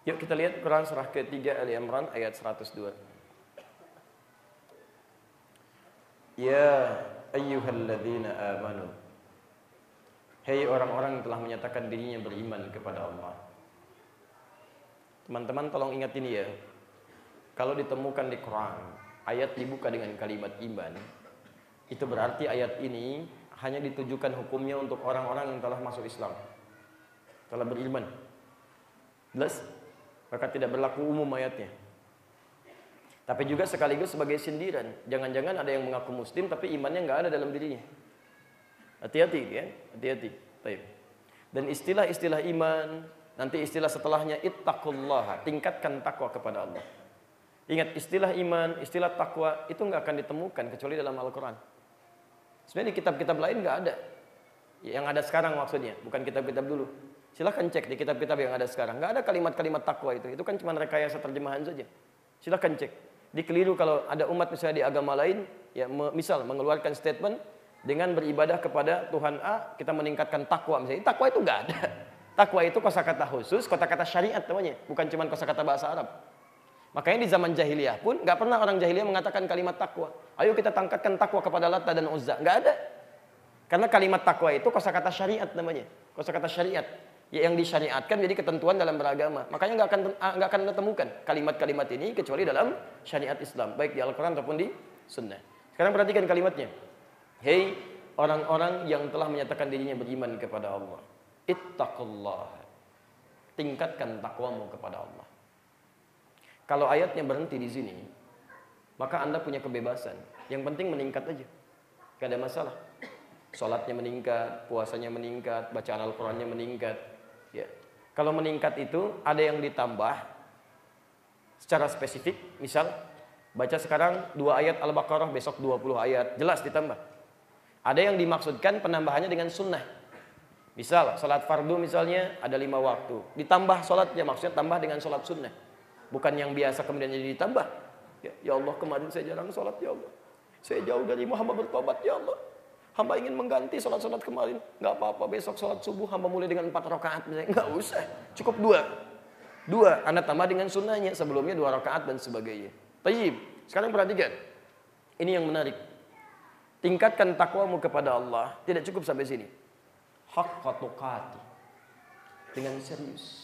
Yuk kita lihat Quran surah ketiga Ali Imran ayat 102. Ya ayyuhalladzina amanu. Hei orang-orang yang telah menyatakan dirinya beriman kepada Allah. Teman-teman tolong ingat ini ya. Kalau ditemukan di Quran, ayat dibuka dengan kalimat iman, itu berarti ayat ini hanya ditujukan hukumnya untuk orang-orang yang telah masuk Islam. Telah beriman. Jelas? Maka tidak berlaku umum ayatnya. Tapi juga sekaligus sebagai sindiran. Jangan-jangan ada yang mengaku muslim tapi imannya nggak ada dalam dirinya. Hati-hati ya, hati-hati. Dan istilah-istilah iman, nanti istilah setelahnya ittaqullah, tingkatkan takwa kepada Allah. Ingat istilah iman, istilah takwa itu nggak akan ditemukan kecuali dalam Al-Quran. Sebenarnya di kitab-kitab lain nggak ada. Yang ada sekarang maksudnya, bukan kitab-kitab dulu. Silahkan cek di kitab-kitab yang ada sekarang. Nggak ada kalimat-kalimat takwa itu. Itu kan cuma rekayasa terjemahan saja. Silahkan cek. Dikeliru kalau ada umat misalnya di agama lain, ya misal mengeluarkan statement dengan beribadah kepada Tuhan A, kita meningkatkan takwa misalnya. Takwa itu nggak ada. Takwa itu kosakata khusus, kata-kata syariat namanya, bukan cuma kosakata bahasa Arab. Makanya di zaman jahiliyah pun nggak pernah orang jahiliyah mengatakan kalimat takwa. Ayo kita tangkatkan takwa kepada Lata dan Uzza. Nggak ada. Karena kalimat takwa itu kosakata syariat namanya. Kosakata syariat ya, yang disyariatkan jadi ketentuan dalam beragama. Makanya nggak akan ah, nggak akan anda temukan kalimat-kalimat ini kecuali dalam syariat Islam, baik di Al-Quran ataupun di Sunnah. Sekarang perhatikan kalimatnya. Hei orang-orang yang telah menyatakan dirinya beriman kepada Allah. Ittaqullah. Tingkatkan takwamu kepada Allah. Kalau ayatnya berhenti di sini, maka Anda punya kebebasan. Yang penting meningkat aja. Gak ada masalah. Sholatnya meningkat, puasanya meningkat, bacaan Al-Qurannya meningkat. Ya. Kalau meningkat itu ada yang ditambah secara spesifik. Misal, baca sekarang dua ayat Al-Baqarah, besok 20 ayat. Jelas ditambah. Ada yang dimaksudkan penambahannya dengan sunnah. Misal, sholat fardu misalnya ada lima waktu. Ditambah sholatnya, maksudnya tambah dengan sholat sunnah. Bukan yang biasa kemudian jadi ditambah. Ya, ya Allah, kemarin saya jarang sholat, ya Allah. Saya jauh dari Muhammad bertobat, ya Allah. Hamba ingin mengganti sholat-sholat kemarin. Nggak apa-apa, besok sholat subuh hamba mulai dengan empat rakaat. Nggak usah, cukup dua. Dua, anda tambah dengan sunnahnya. Sebelumnya dua rakaat dan sebagainya. Tayyib, sekarang perhatikan. Ini yang menarik. Tingkatkan takwamu kepada Allah. Tidak cukup sampai sini. Haqqa tuqati. Dengan serius.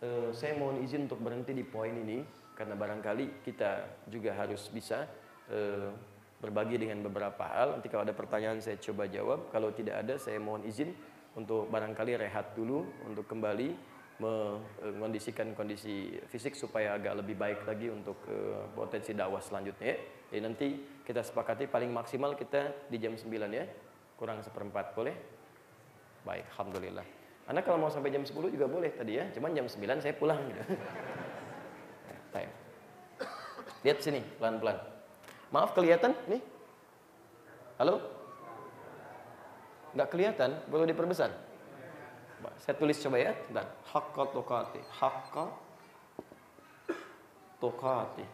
Uh, saya mohon izin untuk berhenti di poin ini. Karena barangkali kita juga harus bisa uh, berbagi dengan beberapa hal. Nanti kalau ada pertanyaan saya coba jawab. Kalau tidak ada saya mohon izin untuk barangkali rehat dulu untuk kembali mengondisikan kondisi fisik supaya agak lebih baik lagi untuk uh, potensi dakwah selanjutnya. Jadi nanti kita sepakati paling maksimal kita di jam 9 ya. Kurang seperempat boleh? Baik, alhamdulillah. Anda kalau mau sampai jam 10 juga boleh tadi ya. Cuman jam 9 saya pulang gitu. Lihat sini pelan-pelan. Maaf kelihatan nih? Halo? Nggak kelihatan? Perlu diperbesar? Saya tulis coba ya. Dan Hakka tokati. Hakka tokati.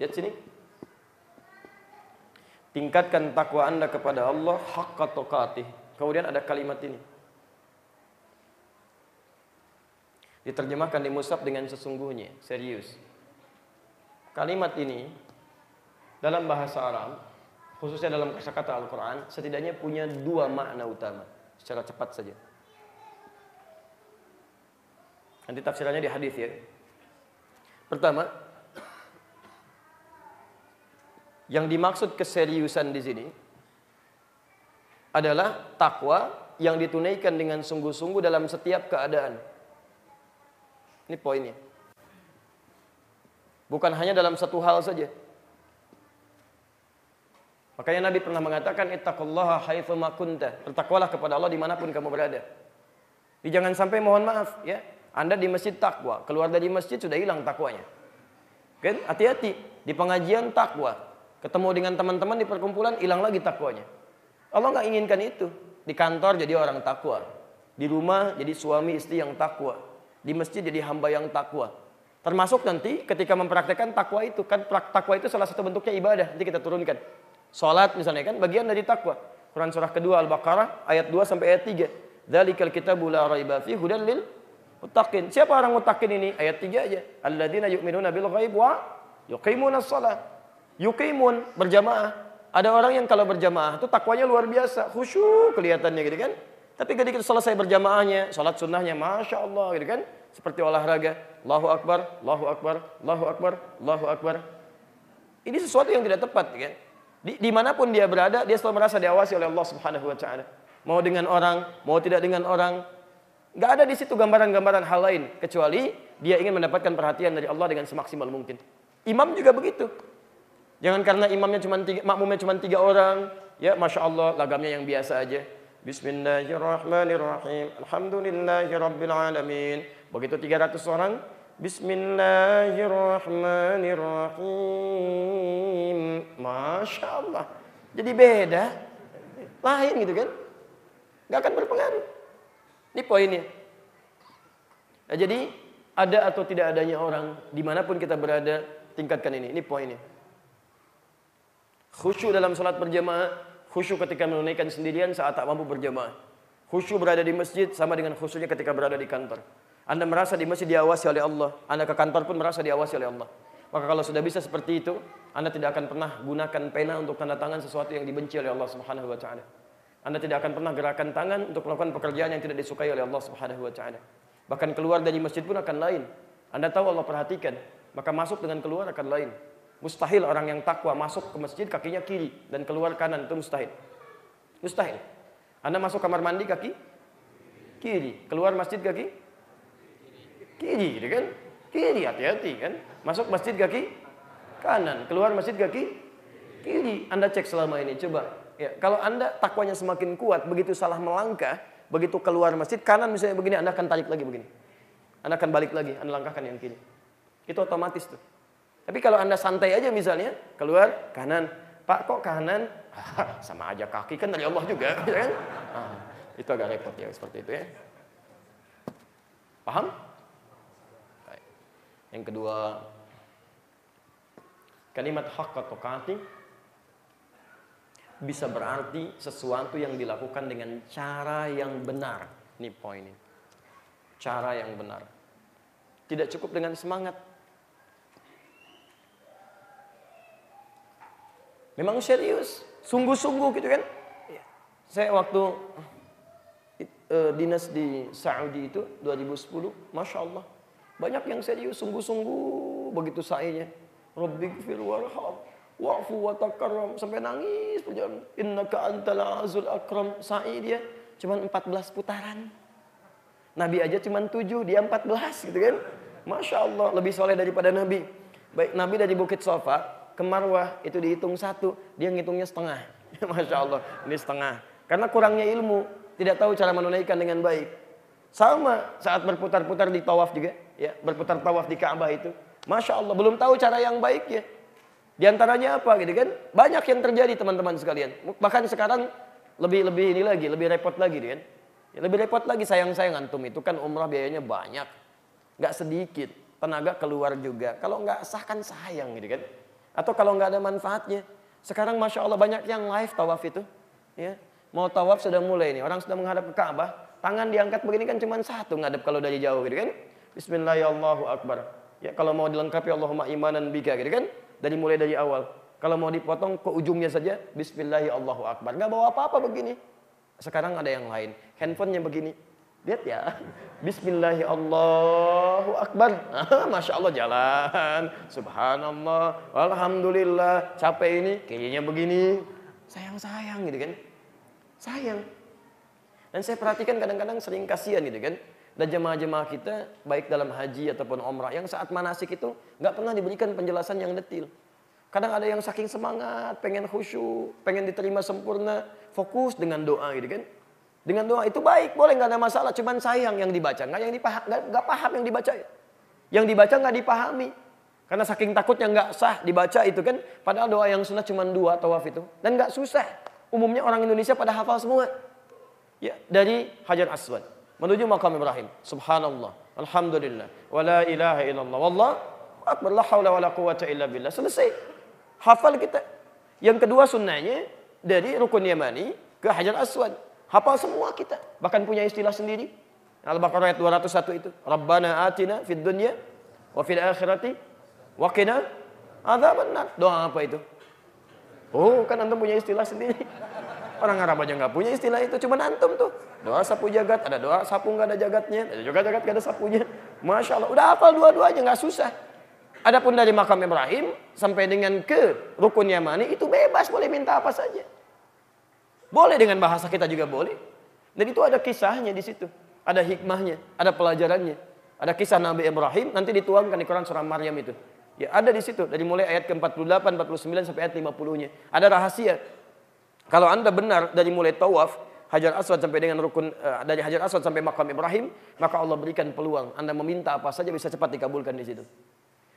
Lihat sini. Tingkatkan takwa anda kepada Allah. Hakka tokati. Kemudian ada kalimat ini. Diterjemahkan di musab dengan sesungguhnya. Serius. Kalimat ini dalam bahasa Arab, khususnya dalam kata Al-Quran, setidaknya punya dua makna utama. Secara cepat saja. Nanti tafsirannya di hadis ya. Pertama, yang dimaksud keseriusan di sini adalah takwa yang ditunaikan dengan sungguh-sungguh dalam setiap keadaan. Ini poinnya. Bukan hanya dalam satu hal saja. Makanya Nabi pernah mengatakan ittaqullaha haitsuma kunta. Bertakwalah kepada Allah di mana pun kamu berada. Jadi jangan sampai mohon maaf ya. Anda di masjid takwa, keluar dari masjid sudah hilang takwanya. Kan? Hati-hati di pengajian takwa. Ketemu dengan teman-teman di perkumpulan hilang lagi takwanya. Allah nggak inginkan itu. Di kantor jadi orang takwa. Di rumah jadi suami istri yang takwa. Di masjid jadi hamba yang takwa. Termasuk nanti ketika mempraktekkan takwa itu kan takwa itu salah satu bentuknya ibadah. Nanti kita turunkan. Salat misalnya kan bagian dari takwa. Quran surah kedua Al-Baqarah ayat 2 sampai ayat 3. Dzalikal kitabu la raiba fi hudan lil muttaqin. Siapa orang muttaqin ini? Ayat 3 aja. Alladzina yu'minuna bil ghaib wa yuqimuna shalah. Yuqimun berjamaah. Ada orang yang kalau berjamaah itu takwanya luar biasa, khusyuk kelihatannya gitu kan. Tapi ketika selesai berjamaahnya, salat sunnahnya, masya Allah gitu kan seperti olahraga. Allahu Akbar, Allahu Akbar, Allahu Akbar, Allahu Akbar. Ini sesuatu yang tidak tepat, kan? Di, di mana pun dia berada, dia selalu merasa diawasi oleh Allah Subhanahu Wa Taala. Mau dengan orang, mau tidak dengan orang, nggak ada di situ gambaran-gambaran hal lain kecuali dia ingin mendapatkan perhatian dari Allah dengan semaksimal mungkin. Imam juga begitu. Jangan karena imamnya cuma tiga, makmumnya cuma tiga orang, ya masya Allah lagamnya yang biasa aja. Bismillahirrahmanirrahim. Alhamdulillahirrabbilalamin. Begitu 300 orang. Bismillahirrahmanirrahim. Masya Allah. Jadi beda. Lain gitu kan. Gak akan berpengaruh. Ini poinnya. Nah, jadi ada atau tidak adanya orang di mana pun kita berada tingkatkan ini. Ini poinnya. Khusyuk dalam sholat berjamaah Khusyuk ketika menunaikan sendirian saat tak mampu berjamaah. Khusyuk berada di masjid sama dengan khusyuknya ketika berada di kantor. Anda merasa di masjid diawasi oleh Allah. Anda ke kantor pun merasa diawasi oleh Allah. Maka kalau sudah bisa seperti itu, Anda tidak akan pernah gunakan pena untuk tanda tangan sesuatu yang dibenci oleh Allah Subhanahu wa taala. Anda tidak akan pernah gerakan tangan untuk melakukan pekerjaan yang tidak disukai oleh Allah Subhanahu wa taala. Bahkan keluar dari masjid pun akan lain. Anda tahu Allah perhatikan, maka masuk dengan keluar akan lain. Mustahil orang yang takwa masuk ke masjid kakinya kiri dan keluar kanan itu mustahil. Mustahil. Anda masuk kamar mandi kaki kiri, keluar masjid kaki kiri, gitu kan? Kiri, hati-hati kan? Masuk masjid kaki kanan, keluar masjid kaki kiri. Anda cek selama ini, coba. Ya, kalau Anda takwanya semakin kuat, begitu salah melangkah, begitu keluar masjid kanan misalnya begini, Anda akan tarik lagi begini. Anda akan balik lagi, Anda langkahkan yang kiri. Itu otomatis tuh. Tapi kalau Anda santai aja misalnya, keluar kanan, Pak kok kanan? Ah, sama aja kaki kan dari Allah juga, ya kan? Ah, itu agak repot ya seperti itu ya. Paham? Yang kedua, kalimat hak atau kati bisa berarti sesuatu yang dilakukan dengan cara yang benar. Ini poin ini. Cara yang benar. Tidak cukup dengan semangat. Memang serius, sungguh-sungguh gitu kan. Saya waktu uh, dinas di Saudi itu 2010, Masya Allah. Banyak yang serius, sungguh-sungguh begitu sa'inya. Rabbi gfir warham wa'fu wa takarram sampai nangis berjalan. Innaka antal azul akram. Sa'i dia cuma 14 putaran. Nabi aja cuma 7 dia 14 gitu kan? Masya Allah lebih soleh daripada Nabi. Baik Nabi dari Bukit Sofa ke Marwah itu dihitung satu dia ngitungnya setengah Masya Allah ini setengah karena kurangnya ilmu tidak tahu cara menunaikan dengan baik sama saat berputar-putar di tawaf juga ya berputar tawaf di Ka'bah itu Masya Allah belum tahu cara yang baik ya di antaranya apa gitu kan? Banyak yang terjadi teman-teman sekalian. Bahkan sekarang lebih lebih ini lagi, lebih repot lagi gitu kan. Ya, lebih repot lagi sayang-sayang antum itu kan umrah biayanya banyak. Nggak sedikit. Tenaga keluar juga. Kalau nggak sah kan sayang gitu kan. Atau kalau nggak ada manfaatnya. Sekarang Masya Allah banyak yang live tawaf itu. Ya. Mau tawaf sudah mulai nih. Orang sudah menghadap ke Ka'bah. Tangan diangkat begini kan cuma satu ngadep kalau dari jauh gitu kan. Bismillahirrahmanirrahim. Ya kalau mau dilengkapi Allahumma imanan bika gitu kan dari mulai dari awal. Kalau mau dipotong ke ujungnya saja, Bismillahirrahmanirrahim. Nggak bawa apa-apa begini. Sekarang ada yang lain. Handphonenya begini. Lihat ya. Bismillahirrahmanirrahim. Masya Allah jalan. Subhanallah. Alhamdulillah. Capek ini. Kayaknya begini. Sayang-sayang gitu kan. Sayang. Dan saya perhatikan kadang-kadang sering kasihan gitu kan. Dan jemaah-jemaah kita baik dalam haji ataupun umrah yang saat manasik itu nggak pernah diberikan penjelasan yang detil. Kadang ada yang saking semangat, pengen khusyuk, pengen diterima sempurna, fokus dengan doa gitu kan. Dengan doa itu baik, boleh nggak ada masalah. Cuman sayang yang dibaca, nggak yang dipaham, nggak paham yang dibaca. Yang dibaca nggak dipahami. Karena saking takutnya nggak sah dibaca itu kan. Padahal doa yang sunnah cuma dua tawaf itu. Dan nggak susah. Umumnya orang Indonesia pada hafal semua. Ya, dari Hajar Aswad menuju makam Ibrahim. Subhanallah, alhamdulillah, wala ilaha illallah, wallah akbar, la haula wala quwata illa billah. Selesai. Hafal kita. Yang kedua sunnahnya dari rukun Yamani ke Hajar Aswad. Hafal semua kita. Bahkan punya istilah sendiri. Al-Baqarah ayat 201 itu. Rabbana atina fid dunya wa fil akhirati wa qina adzabannar. Doa apa itu? Oh, kan antum punya istilah sendiri. Orang Arab aja nggak punya istilah itu, cuma antum tuh. Doa sapu jagat, ada doa sapu nggak ada jagatnya, ada juga jagat nggak ada sapunya. Masya Allah, udah hafal dua-duanya nggak susah. Adapun dari makam Ibrahim sampai dengan ke rukun Yamani itu bebas boleh minta apa saja. Boleh dengan bahasa kita juga boleh. Dan itu ada kisahnya di situ. Ada hikmahnya, ada pelajarannya. Ada kisah Nabi Ibrahim nanti dituangkan di Quran surah Maryam itu. Ya ada di situ dari mulai ayat ke-48, 49 sampai ayat 50-nya. Ada rahasia kalau Anda benar dari mulai tawaf, Hajar Aswad sampai dengan rukun uh, dari Hajar Aswad sampai makam Ibrahim, maka Allah berikan peluang Anda meminta apa saja bisa cepat dikabulkan di situ.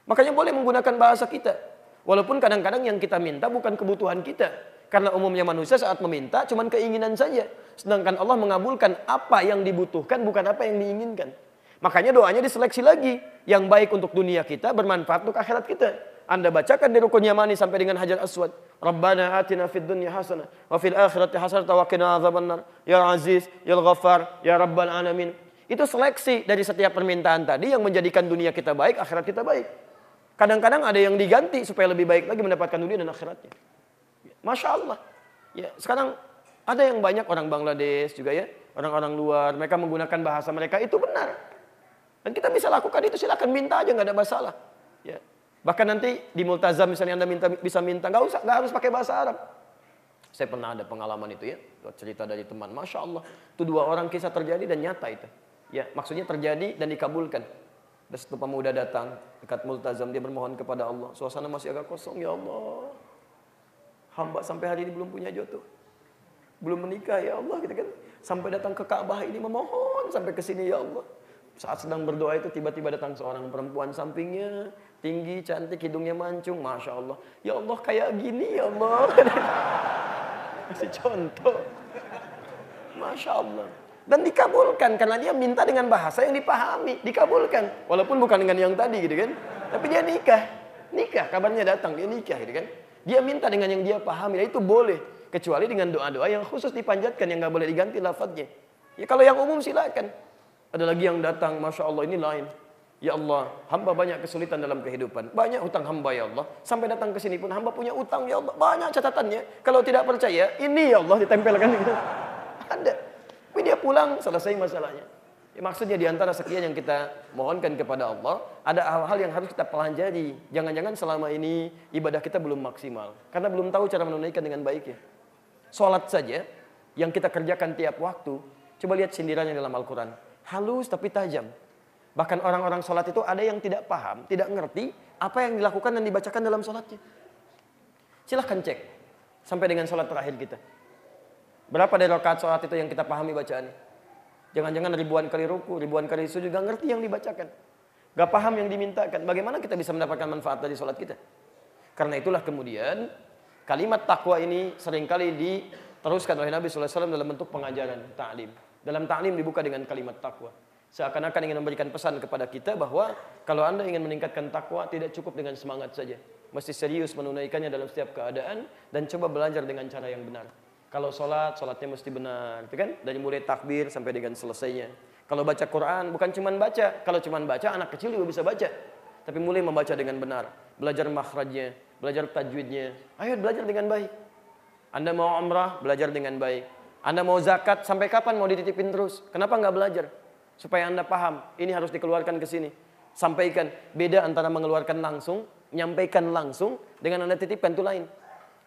Makanya boleh menggunakan bahasa kita. Walaupun kadang-kadang yang kita minta bukan kebutuhan kita. Karena umumnya manusia saat meminta cuma keinginan saja. Sedangkan Allah mengabulkan apa yang dibutuhkan bukan apa yang diinginkan. Makanya doanya diseleksi lagi. Yang baik untuk dunia kita bermanfaat untuk akhirat kita. Anda bacakan di rukun Yamani sampai dengan Hajar Aswad. Rabbana atina fid dunya hasanah wa fil akhirati hasanah wa qina. Ya Aziz, Ya Ghaffar, Ya Rabbal alamin. Itu seleksi dari setiap permintaan tadi yang menjadikan dunia kita baik, akhirat kita baik. Kadang-kadang ada yang diganti supaya lebih baik lagi mendapatkan dunia dan akhiratnya. Masya Allah. Ya, sekarang ada yang banyak orang Bangladesh juga ya, orang-orang luar, mereka menggunakan bahasa mereka itu benar. Dan kita bisa lakukan itu silakan minta aja nggak ada masalah. Ya, Bahkan nanti di multazam misalnya Anda minta, bisa minta, nggak usah, nggak harus pakai bahasa Arab. Saya pernah ada pengalaman itu ya, cerita dari teman. Masya Allah, itu dua orang kisah terjadi dan nyata itu. Ya, maksudnya terjadi dan dikabulkan. Ada satu pemuda datang dekat multazam dia bermohon kepada Allah. Suasana masih agak kosong ya Allah. Hamba sampai hari ini belum punya jodoh. Belum menikah ya Allah gitu kan. Sampai datang ke Ka'bah ini memohon sampai ke sini ya Allah. Saat sedang berdoa itu tiba-tiba datang seorang perempuan sampingnya, tinggi, cantik, hidungnya mancung, masya Allah. Ya Allah kayak gini ya Allah. Kasih contoh. Masya Allah. Dan dikabulkan karena dia minta dengan bahasa yang dipahami, dikabulkan. Walaupun bukan dengan yang tadi gitu kan. Tapi dia nikah. Nikah, kabarnya datang, dia nikah gitu kan. Dia minta dengan yang dia pahami, dan itu boleh. Kecuali dengan doa-doa yang khusus dipanjatkan, yang nggak boleh diganti lafadznya. Ya kalau yang umum silakan. Ada lagi yang datang, Masya Allah ini lain. Ya Allah, hamba banyak kesulitan dalam kehidupan. Banyak hutang hamba ya Allah. Sampai datang ke sini pun hamba punya utang ya Allah. Banyak catatannya. Kalau tidak percaya, ini ya Allah ditempelkan. Ada. Tapi dia pulang, selesai masalahnya. Ya, maksudnya di antara sekian yang kita mohonkan kepada Allah, ada hal-hal yang harus kita pelajari. Jangan-jangan selama ini ibadah kita belum maksimal. Karena belum tahu cara menunaikan dengan baik ya. Sholat saja, yang kita kerjakan tiap waktu, coba lihat sindirannya dalam Al-Quran. Halus tapi tajam. Bahkan orang-orang sholat itu ada yang tidak paham, tidak ngerti apa yang dilakukan dan dibacakan dalam sholatnya. Silahkan cek sampai dengan sholat terakhir kita. Berapa dari rakaat sholat itu yang kita pahami bacaannya? Jangan-jangan ribuan kali ruku, ribuan kali sujud, gak ngerti yang dibacakan. Gak paham yang dimintakan. Bagaimana kita bisa mendapatkan manfaat dari sholat kita? Karena itulah kemudian kalimat takwa ini sering kali diteruskan oleh Nabi SAW dalam bentuk pengajaran, ta'lim. Dalam ta'lim dibuka dengan kalimat takwa. Seakan-akan ingin memberikan pesan kepada kita bahwa kalau anda ingin meningkatkan takwa tidak cukup dengan semangat saja. Mesti serius menunaikannya dalam setiap keadaan dan coba belajar dengan cara yang benar. Kalau sholat, sholatnya mesti benar, itu kan? Dari mulai takbir sampai dengan selesainya. Kalau baca Quran, bukan cuma baca. Kalau cuma baca, anak kecil juga bisa baca. Tapi mulai membaca dengan benar. Belajar makhrajnya, belajar tajwidnya. Ayo belajar dengan baik. Anda mau umrah, belajar dengan baik. Anda mau zakat, sampai kapan mau dititipin terus? Kenapa nggak belajar? Supaya Anda paham, ini harus dikeluarkan ke sini. Sampaikan, beda antara mengeluarkan langsung, menyampaikan langsung, dengan Anda titipkan itu lain.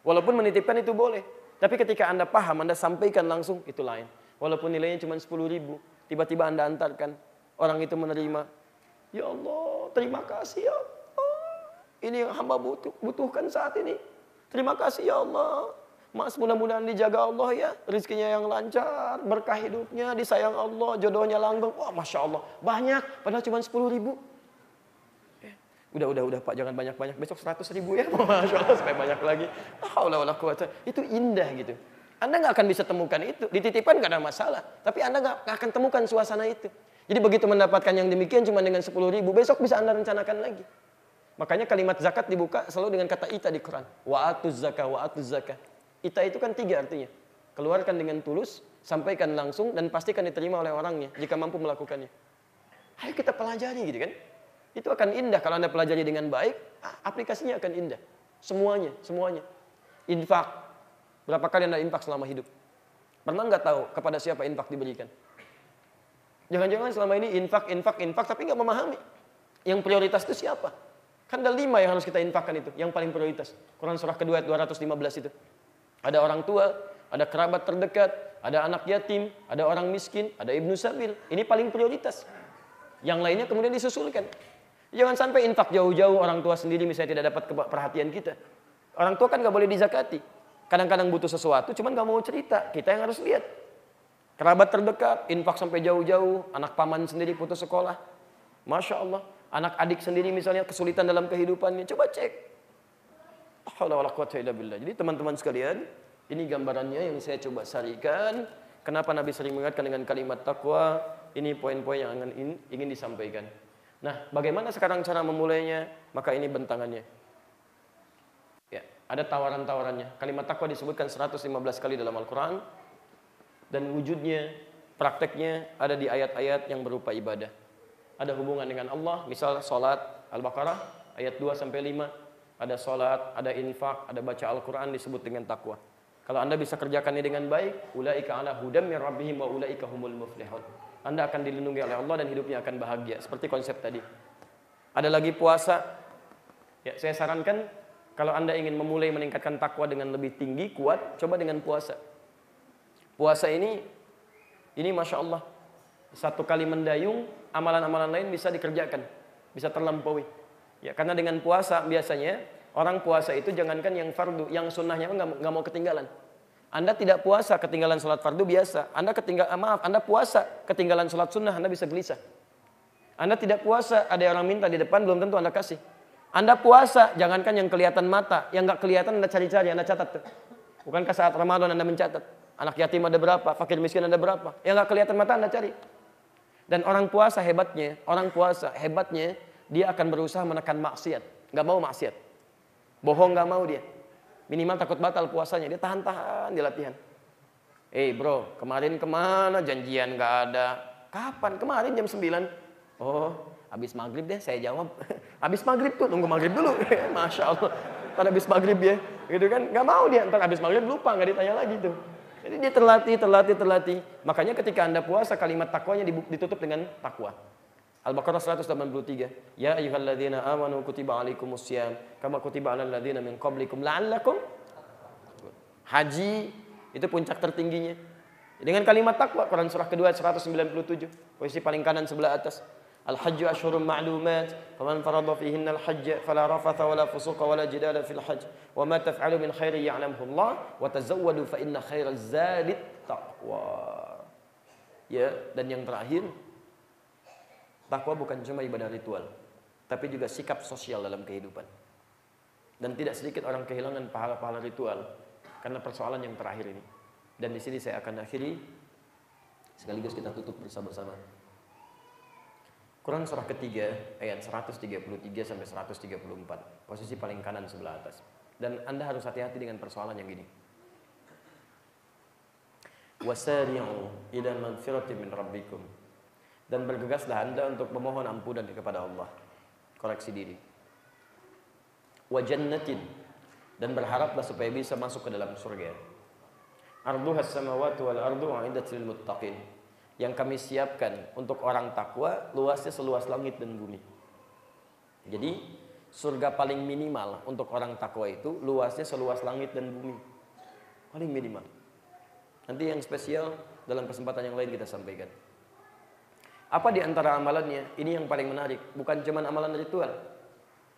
Walaupun menitipkan itu boleh. Tapi ketika Anda paham, Anda sampaikan langsung, itu lain. Walaupun nilainya cuma 10 ribu, tiba-tiba Anda antarkan, orang itu menerima. Ya Allah, terima kasih ya Allah. Ini yang hamba butuh, butuhkan saat ini. Terima kasih ya Allah. Mas mudah-mudahan dijaga Allah ya. Rizkinya yang lancar, berkah hidupnya, disayang Allah, jodohnya langgeng. Wah Masya Allah, banyak. Padahal cuma 10 ribu. Udah, udah, udah Pak, jangan banyak-banyak. Besok 100 ribu ya, Masya Allah, supaya banyak lagi. Allah kuat. Itu indah gitu. Anda nggak akan bisa temukan itu. Dititipkan nggak ada masalah. Tapi Anda nggak akan temukan suasana itu. Jadi begitu mendapatkan yang demikian cuma dengan 10 ribu, besok bisa Anda rencanakan lagi. Makanya kalimat zakat dibuka selalu dengan kata ita di Quran. Wa'atuz zakah, wa'atuz zakah. Ita itu kan tiga artinya. Keluarkan dengan tulus, sampaikan langsung, dan pastikan diterima oleh orangnya jika mampu melakukannya. Ayo kita pelajari gitu kan. Itu akan indah kalau Anda pelajari dengan baik, aplikasinya akan indah. Semuanya, semuanya. Infak. Berapa kali Anda infak selama hidup? Pernah nggak tahu kepada siapa infak diberikan? Jangan-jangan selama ini infak, infak, infak, tapi nggak memahami. Yang prioritas itu siapa? Kan ada lima yang harus kita infakkan itu, yang paling prioritas. Quran surah kedua ayat 215 itu. Ada orang tua, ada kerabat terdekat, ada anak yatim, ada orang miskin, ada ibnu sabil. Ini paling prioritas. Yang lainnya kemudian disusulkan. Jangan sampai infak jauh-jauh orang tua sendiri misalnya tidak dapat perhatian kita. Orang tua kan nggak boleh dizakati. Kadang-kadang butuh sesuatu, cuman nggak mau cerita. Kita yang harus lihat. Kerabat terdekat, infak sampai jauh-jauh. Anak paman sendiri putus sekolah. Masya Allah. Anak adik sendiri misalnya kesulitan dalam kehidupannya. Coba cek. Jadi teman-teman sekalian, ini gambarannya yang saya coba sarikan. Kenapa Nabi sering mengingatkan dengan kalimat takwa? Ini poin-poin yang ingin disampaikan. Nah, bagaimana sekarang cara memulainya? Maka ini bentangannya. Ya, ada tawaran-tawarannya. Kalimat takwa disebutkan 115 kali dalam Al-Quran. Dan wujudnya, prakteknya ada di ayat-ayat yang berupa ibadah. Ada hubungan dengan Allah, misal salat Al-Baqarah ayat 2 sampai 5. Ada salat, ada infak, ada baca Al-Quran disebut dengan takwa. Kalau Anda bisa kerjakan ini dengan baik, ulaika ala hudam rabbihim wa ulaika humul muflihun. Anda akan dilindungi oleh Allah dan hidupnya akan bahagia. Seperti konsep tadi. Ada lagi puasa. Ya, saya sarankan kalau Anda ingin memulai meningkatkan takwa dengan lebih tinggi, kuat, coba dengan puasa. Puasa ini, ini Masya Allah. Satu kali mendayung, amalan-amalan lain bisa dikerjakan. bisa terlampaui. Ya, karena dengan puasa biasanya orang puasa itu jangankan yang fardu, yang sunnahnya nggak mau ketinggalan. Anda tidak puasa ketinggalan sholat fardu biasa. Anda ketinggal, ah, maaf, Anda puasa ketinggalan sholat sunnah, Anda bisa gelisah. Anda tidak puasa, ada orang minta di depan, belum tentu Anda kasih. Anda puasa, jangankan yang kelihatan mata, yang nggak kelihatan Anda cari-cari, Anda catat tuh. Bukankah saat Ramadan Anda mencatat? Anak yatim ada berapa, fakir miskin ada berapa? Yang nggak kelihatan mata Anda cari. Dan orang puasa hebatnya, orang puasa hebatnya, dia akan berusaha menekan maksiat. Nggak mau maksiat. Bohong nggak mau dia. Minimal takut batal puasanya, dia tahan-tahan di latihan. Eh hey bro, kemarin ke mana janjian nggak ada? Kapan? Kemarin jam 9. Oh, habis maghrib deh saya jawab. habis maghrib tuh, nunggu maghrib dulu. Masya Allah. Ntar habis maghrib ya. Gitu kan, nggak mau dia. Ntar habis maghrib lupa, nggak ditanya lagi tuh. Jadi dia terlatih, terlatih, terlatih. Makanya ketika anda puasa, kalimat takwanya ditutup dengan takwa. Al-Baqarah 183. Ya ayyuhalladzina amanu kutiba alaikumusiyam kama kutiba alal ladzina min qablikum la'allakum Haji itu puncak tertingginya. Dengan kalimat takwa Quran surah kedua 197, posisi paling kanan sebelah atas. Al-hajju ashhurun ma'lumat, faman farada fihinna al-hajj fala rafatha wala fusuqa wala jidala fil hajj, wa ma taf'alu min khairin ya'lamhu Allah, wa tazawwadu fa inna khairaz zadi taqwa. Ya, dan yang terakhir takwa bukan cuma ibadah ritual, tapi juga sikap sosial dalam kehidupan. Dan tidak sedikit orang kehilangan pahala-pahala ritual karena persoalan yang terakhir ini. Dan di sini saya akan akhiri sekaligus kita tutup bersama-sama. Quran surah ketiga ayat 133 sampai 134. Posisi paling kanan sebelah atas. Dan Anda harus hati-hati dengan persoalan yang gini. Wasari'u ila magfirati min rabbikum. Dan bergegaslah Anda untuk memohon ampunan kepada Allah. Koreksi diri. Wa jannatin dan berharaplah supaya bisa masuk ke dalam surga. Arduhas samawati wal ardu 'iddatul muttaqin yang kami siapkan untuk orang takwa luasnya seluas langit dan bumi. Jadi surga paling minimal untuk orang takwa itu luasnya seluas langit dan bumi. Paling minimal. Nanti yang spesial dalam kesempatan yang lain kita sampaikan. Apa di antara amalannya? Ini yang paling menarik. Bukan cuma amalan ritual.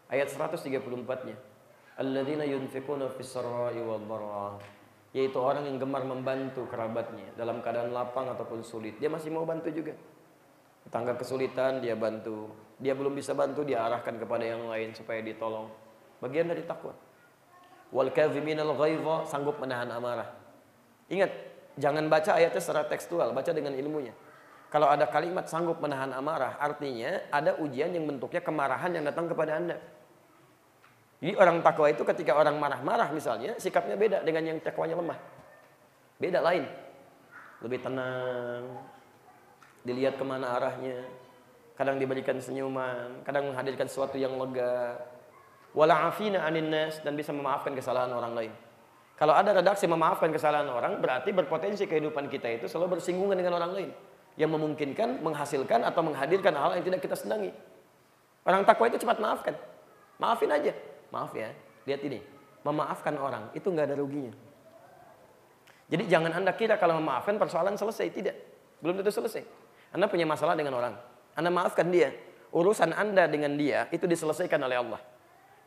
Ayat 134-nya. Alladzina yunfikuna fis sarai yaitu orang yang gemar membantu kerabatnya dalam keadaan lapang ataupun sulit. Dia masih mau bantu juga. Tetangga kesulitan dia bantu. Dia belum bisa bantu dia arahkan kepada yang lain supaya ditolong. Bagian dari takwa. Wal ghaidha sanggup menahan amarah. Ingat, jangan baca ayatnya secara tekstual, baca dengan ilmunya. Kalau ada kalimat sanggup menahan amarah, artinya ada ujian yang bentuknya kemarahan yang datang kepada Anda. Jadi orang takwa itu ketika orang marah-marah misalnya, sikapnya beda dengan yang takwanya lemah. Beda lain. Lebih tenang, dilihat ke mana arahnya, kadang diberikan senyuman, kadang menghadirkan sesuatu yang lega. Wala afina anin dan bisa memaafkan kesalahan orang lain. Kalau ada redaksi memaafkan kesalahan orang, berarti berpotensi kehidupan kita itu selalu bersinggungan dengan orang lain. Yang memungkinkan, menghasilkan, atau menghadirkan hal yang tidak kita senangi. Orang takwa itu cepat maafkan. Maafin aja. Maaf ya, lihat ini. Memaafkan orang itu nggak ada ruginya. Jadi jangan Anda kira kalau memaafkan persoalan selesai. Tidak. Belum tentu selesai. Anda punya masalah dengan orang. Anda maafkan dia. Urusan Anda dengan dia itu diselesaikan oleh Allah.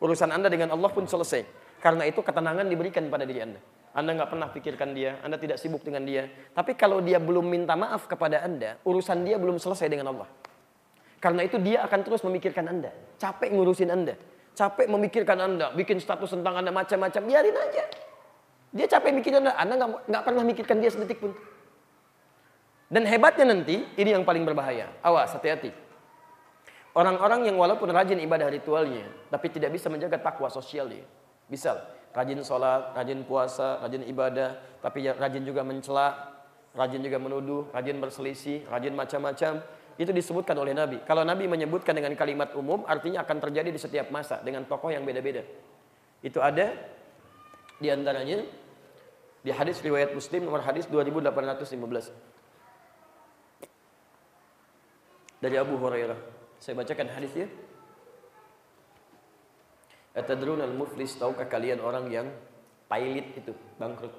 Urusan Anda dengan Allah pun selesai. Karena itu ketenangan diberikan pada diri Anda. Anda nggak pernah pikirkan dia, Anda tidak sibuk dengan dia. Tapi kalau dia belum minta maaf kepada Anda, urusan dia belum selesai dengan Allah. Karena itu dia akan terus memikirkan Anda. Capek ngurusin Anda capek memikirkan Anda, bikin status tentang Anda macam-macam, biarin aja. Dia capek mikirin Anda, Anda nggak pernah mikirkan dia sedetik pun. Dan hebatnya nanti, ini yang paling berbahaya. Awas, hati-hati. Orang-orang yang walaupun rajin ibadah ritualnya, tapi tidak bisa menjaga takwa sosial dia. Rajin sholat, rajin puasa, rajin ibadah, tapi ya rajin juga mencela, rajin juga menuduh, rajin berselisih, rajin macam-macam. Itu disebutkan oleh Nabi. Kalau Nabi menyebutkan dengan kalimat umum, artinya akan terjadi di setiap masa dengan tokoh yang beda-beda. Itu ada di antaranya di hadis riwayat Muslim nomor hadis 2815. Dari Abu Hurairah. Saya bacakan hadisnya. Atadrun al-muflis tahukah kalian orang yang pailit itu, bangkrut?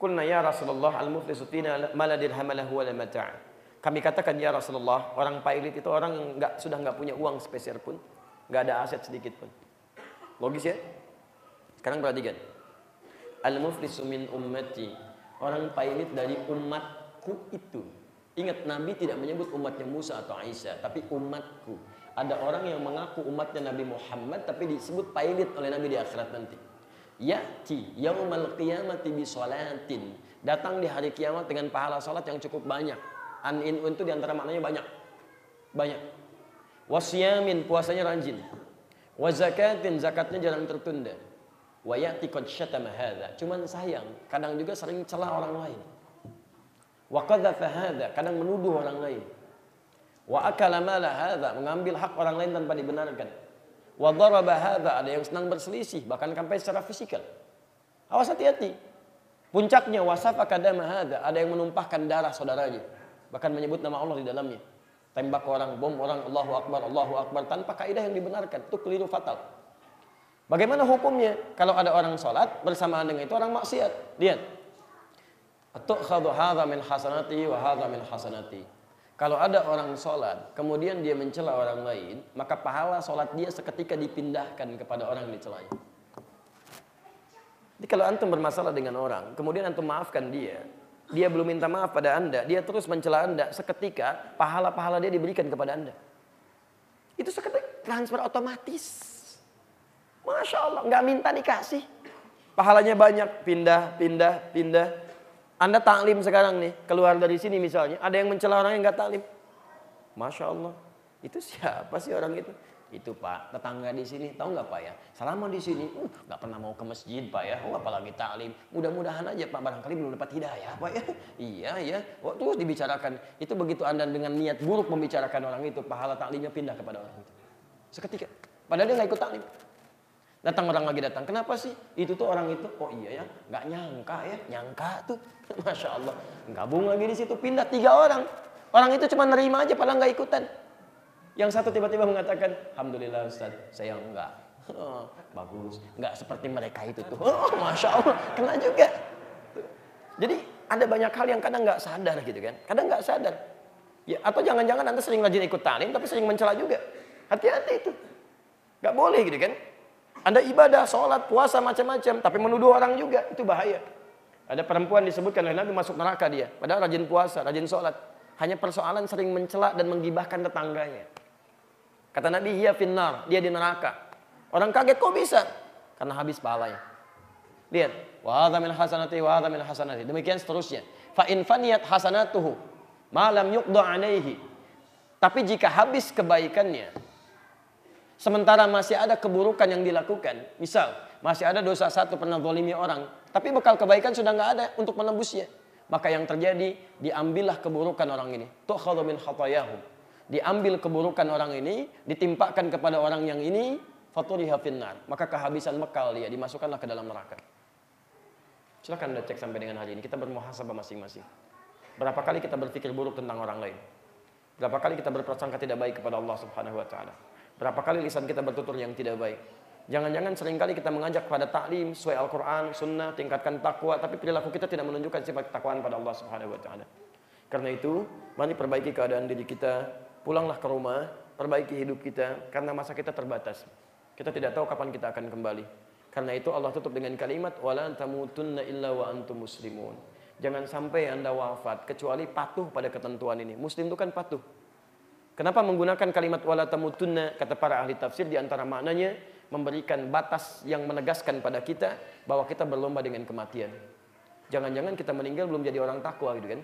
Kulna ya Rasulullah al-muflisu fina ma la dirham lahu wa la mata'. Kami katakan ya Rasulullah, orang pailit itu orang yang nggak sudah nggak punya uang spesial pun, nggak ada aset sedikit pun. Logis ya? Sekarang perhatikan. Al-muflisu min ummati. Orang pailit dari umatku itu. Ingat Nabi tidak menyebut umatnya Musa atau Aisyah, tapi umatku. Ada orang yang mengaku umatnya Nabi Muhammad tapi disebut pailit oleh Nabi di akhirat nanti. Ya'ti yaumal qiyamati bi salatin. Datang di hari kiamat dengan pahala salat yang cukup banyak An in itu di antara maknanya banyak. Banyak. Wasyamin puasanya rajin. Wa zakatin zakatnya jarang tertunda. Wa ya'ti qad syatama hadza. Cuman sayang, kadang juga sering celah orang lain. Wa qadhafa kadang menuduh orang lain. Wa akala mala hadza, mengambil hak orang lain tanpa dibenarkan. Wa daraba hadza, ada yang senang berselisih bahkan sampai secara fisikal. Awas hati-hati. Puncaknya wasafa kadama hadza, ada yang menumpahkan darah saudaranya bahkan menyebut nama Allah di dalamnya. Tembak orang, bom orang, Allahu Akbar, Allahu Akbar tanpa kaidah yang dibenarkan. Itu keliru fatal. Bagaimana hukumnya kalau ada orang sholat bersamaan dengan itu orang maksiat? Lihat. Atukhadhu hadha min hasanati wa hadha min hasanati. Kalau ada orang sholat, kemudian dia mencela orang lain, maka pahala sholat dia seketika dipindahkan kepada orang yang dicelanya. Jadi kalau antum bermasalah dengan orang, kemudian antum maafkan dia, dia belum minta maaf pada Anda, dia terus mencela Anda, seketika pahala-pahala dia diberikan kepada Anda. Itu seketika transfer otomatis. Masya Allah, nggak minta dikasih. Pahalanya banyak, pindah, pindah, pindah. Anda taklim sekarang nih, keluar dari sini misalnya, ada yang mencela orang yang nggak taklim. Masya Allah, itu siapa sih orang itu? itu Pak tetangga di sini. Tahu nggak Pak ya? Selama di sini. Uh, nggak pernah mau ke masjid Pak ya. Oh, apalagi taklim. Mudah-mudahan aja Pak barangkali belum dapat hidayah Pak ya. Iya ya oh, terus dibicarakan. Itu begitu anda dengan niat buruk membicarakan orang itu pahala taklimnya pindah kepada orang itu. Seketika. Padahal dia nggak ikut taklim datang orang lagi datang kenapa sih itu tuh orang itu oh iya ya nggak nyangka ya nyangka tuh masya Allah gabung lagi di situ pindah tiga orang orang itu cuma nerima aja padahal nggak ikutan yang satu tiba-tiba mengatakan, Alhamdulillah Ustaz, saya enggak. Oh, bagus, enggak seperti mereka itu tuh. Oh, Masya Allah, kena juga. Jadi ada banyak hal yang kadang nggak sadar gitu kan. Kadang nggak sadar. Ya, atau jangan-jangan Anda sering rajin ikut talim tapi sering mencela juga. Hati-hati itu. Nggak boleh gitu kan. Anda ibadah, sholat, puasa macam-macam tapi menuduh orang juga itu bahaya. Ada perempuan disebutkan oleh Nabi masuk neraka dia. Padahal rajin puasa, rajin sholat. Hanya persoalan sering mencela dan menggibahkan tetangganya. Kata Nabi, "Hiya finnar." Dia di neraka. Orang kaget kok bisa? Karena habis pahalanya. Lihat, wa min hasanati wa min hasanati. Demikian seterusnya. Fa in faniyat hasanatuhu ma lam yuqda alaihi. Tapi jika habis kebaikannya, sementara masih ada keburukan yang dilakukan, misal masih ada dosa satu pernah zalimi orang, tapi bekal kebaikan sudah nggak ada untuk menembusnya. Maka yang terjadi, diambillah keburukan orang ini. Tu'khadhu min khatayahum diambil keburukan orang ini, ditimpakan kepada orang yang ini, faturiha finnar. Maka kehabisan bekal dia, dimasukkanlah ke dalam neraka. Silahkan anda cek sampai dengan hari ini. Kita bermuhasabah masing-masing. Berapa kali kita berpikir buruk tentang orang lain? Berapa kali kita berprasangka tidak baik kepada Allah Subhanahu wa taala? Berapa kali lisan kita bertutur yang tidak baik? Jangan-jangan sering kali kita mengajak pada taklim sesuai Al-Quran, Sunnah, tingkatkan takwa, tapi perilaku kita tidak menunjukkan sifat ketakwaan pada Allah Subhanahu Wa Taala. Karena itu, mari perbaiki keadaan diri kita, pulanglah ke rumah, perbaiki hidup kita karena masa kita terbatas. Kita tidak tahu kapan kita akan kembali. Karena itu Allah tutup dengan kalimat wala tamutunna illa wa antum muslimun. Jangan sampai Anda wafat kecuali patuh pada ketentuan ini. Muslim itu kan patuh. Kenapa menggunakan kalimat wala tamutunna kata para ahli tafsir di antara maknanya memberikan batas yang menegaskan pada kita bahwa kita berlomba dengan kematian. Jangan-jangan kita meninggal belum jadi orang takwa gitu kan.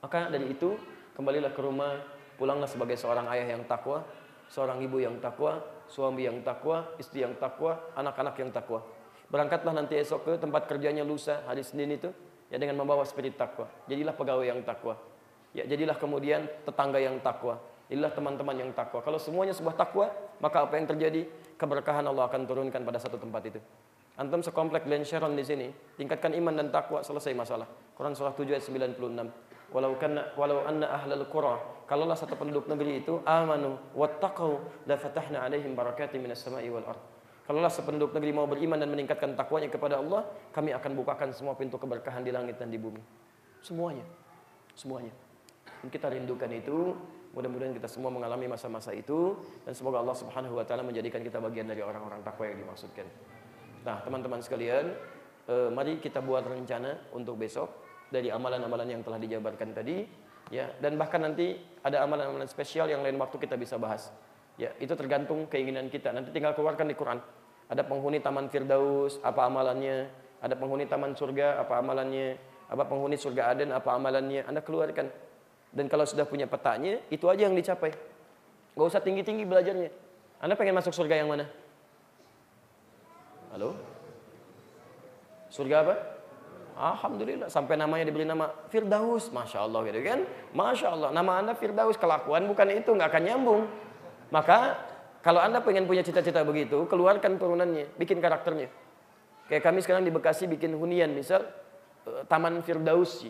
Maka dari itu kembalilah ke rumah Pulanglah sebagai seorang ayah yang takwa, seorang ibu yang takwa, suami yang takwa, istri yang takwa, anak-anak yang takwa. Berangkatlah nanti esok ke tempat kerjanya lusa hari Senin itu ya dengan membawa spirit takwa. Jadilah pegawai yang takwa. Ya jadilah kemudian tetangga yang takwa. Jadilah teman-teman yang takwa. Kalau semuanya sebuah takwa, maka apa yang terjadi? Keberkahan Allah akan turunkan pada satu tempat itu. Antum sekomplek Glen Sharon di sini, tingkatkan iman dan takwa selesai masalah. Quran surah 7 ayat 96 walau kana walau anna ahlal qura kalaulah satu penduduk negeri itu amanu wattaqau la fatahna alaihim barakatin minas sama'i wal ard kalaulah sependuduk negeri mau beriman dan meningkatkan takwanya kepada Allah kami akan bukakan semua pintu keberkahan di langit dan di bumi semuanya semuanya Dan kita rindukan itu. Mudah-mudahan kita semua mengalami masa-masa itu dan semoga Allah Subhanahu wa taala menjadikan kita bagian dari orang-orang takwa yang dimaksudkan. Nah, teman-teman sekalian, eh, mari kita buat rencana untuk besok dari amalan-amalan yang telah dijabarkan tadi ya dan bahkan nanti ada amalan-amalan spesial yang lain waktu kita bisa bahas. Ya, itu tergantung keinginan kita. Nanti tinggal keluarkan di Quran. Ada penghuni Taman Firdaus, apa amalannya? Ada penghuni Taman Surga, apa amalannya? Apa penghuni surga Aden, apa amalannya? Anda keluarkan. Dan kalau sudah punya petanya, itu aja yang dicapai. Gak usah tinggi-tinggi belajarnya. Anda pengen masuk surga yang mana? Halo? Surga apa? Alhamdulillah sampai namanya diberi nama Firdaus, masya Allah gitu kan? Masya Allah, nama anda Firdaus kelakuan bukan itu nggak akan nyambung. Maka kalau anda pengen punya cita-cita begitu, keluarkan turunannya, bikin karakternya. Kayak kami sekarang di Bekasi bikin hunian misal eh, Taman Firdausi.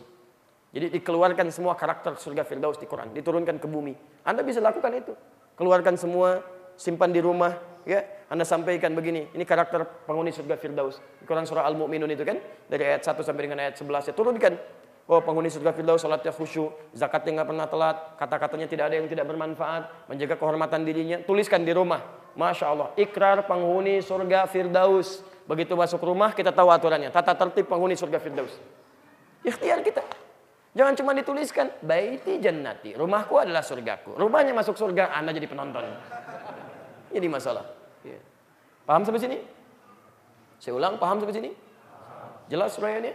Jadi dikeluarkan semua karakter surga Firdaus di Quran, diturunkan ke bumi. Anda bisa lakukan itu. Keluarkan semua, simpan di rumah, ya. Anda sampaikan begini, ini karakter penghuni surga Firdaus. Di Quran surah Al-Mu'minun itu kan, dari ayat 1 sampai dengan ayat 11 ya turunkan. Oh penghuni surga Firdaus salatnya khusyuk, zakatnya nggak pernah telat, kata-katanya tidak ada yang tidak bermanfaat, menjaga kehormatan dirinya, tuliskan di rumah. Masya Allah, ikrar penghuni surga Firdaus. Begitu masuk rumah kita tahu aturannya, tata tertib penghuni surga Firdaus. Ikhtiar kita. Jangan cuma dituliskan, baiti jannati, rumahku adalah surgaku. Rumahnya masuk surga, Anda jadi penonton. Jadi masalah. Ya. Paham sampai sini? Saya ulang, paham sampai sini? Jelas surayanya?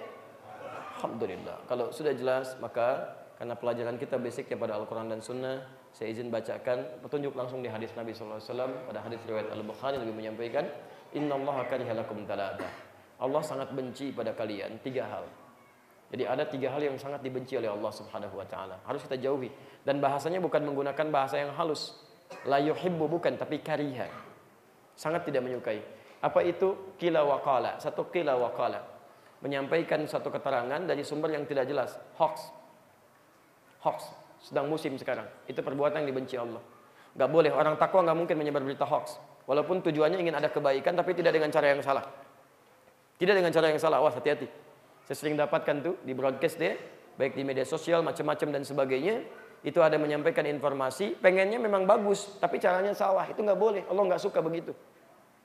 Alhamdulillah. Kalau sudah jelas, maka karena pelajaran kita basic pada Al-Quran dan Sunnah, saya izin bacakan petunjuk langsung di hadis Nabi SAW pada hadis riwayat Al-Bukhari lebih menyampaikan, Inna Allah talata. Allah sangat benci pada kalian tiga hal. Jadi ada tiga hal yang sangat dibenci oleh Allah Subhanahu wa taala. Harus kita jauhi. Dan bahasanya bukan menggunakan bahasa yang halus. La yuhibbu bukan tapi kariha. Sangat tidak menyukai. Apa itu? Kila waqala. Satu kila waqala. Menyampaikan satu keterangan dari sumber yang tidak jelas. Hoax. Hoax. Sedang musim sekarang. Itu perbuatan yang dibenci Allah. Gak boleh. Orang takwa gak mungkin menyebar berita hoax. Walaupun tujuannya ingin ada kebaikan tapi tidak dengan cara yang salah. Tidak dengan cara yang salah. Awas hati-hati. Saya sering dapatkan tuh di broadcast deh, baik di media sosial macam-macam dan sebagainya. Itu ada menyampaikan informasi, pengennya memang bagus, tapi caranya salah. Itu nggak boleh. Allah nggak suka begitu.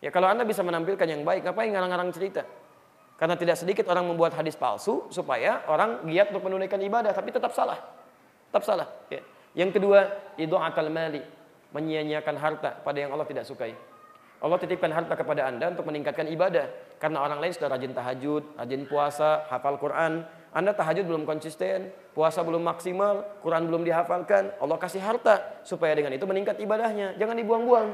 Ya kalau anda bisa menampilkan yang baik, ngapain ngarang-ngarang cerita? Karena tidak sedikit orang membuat hadis palsu supaya orang giat untuk menunaikan ibadah, tapi tetap salah. Tetap salah. Ya. Yang kedua, itu akal mali, menyia-nyiakan harta pada yang Allah tidak sukai. Allah titipkan harta kepada Anda untuk meningkatkan ibadah. Karena orang lain sudah rajin tahajud, rajin puasa, hafal Quran. Anda tahajud belum konsisten, puasa belum maksimal, Quran belum dihafalkan. Allah kasih harta supaya dengan itu meningkat ibadahnya. Jangan dibuang-buang.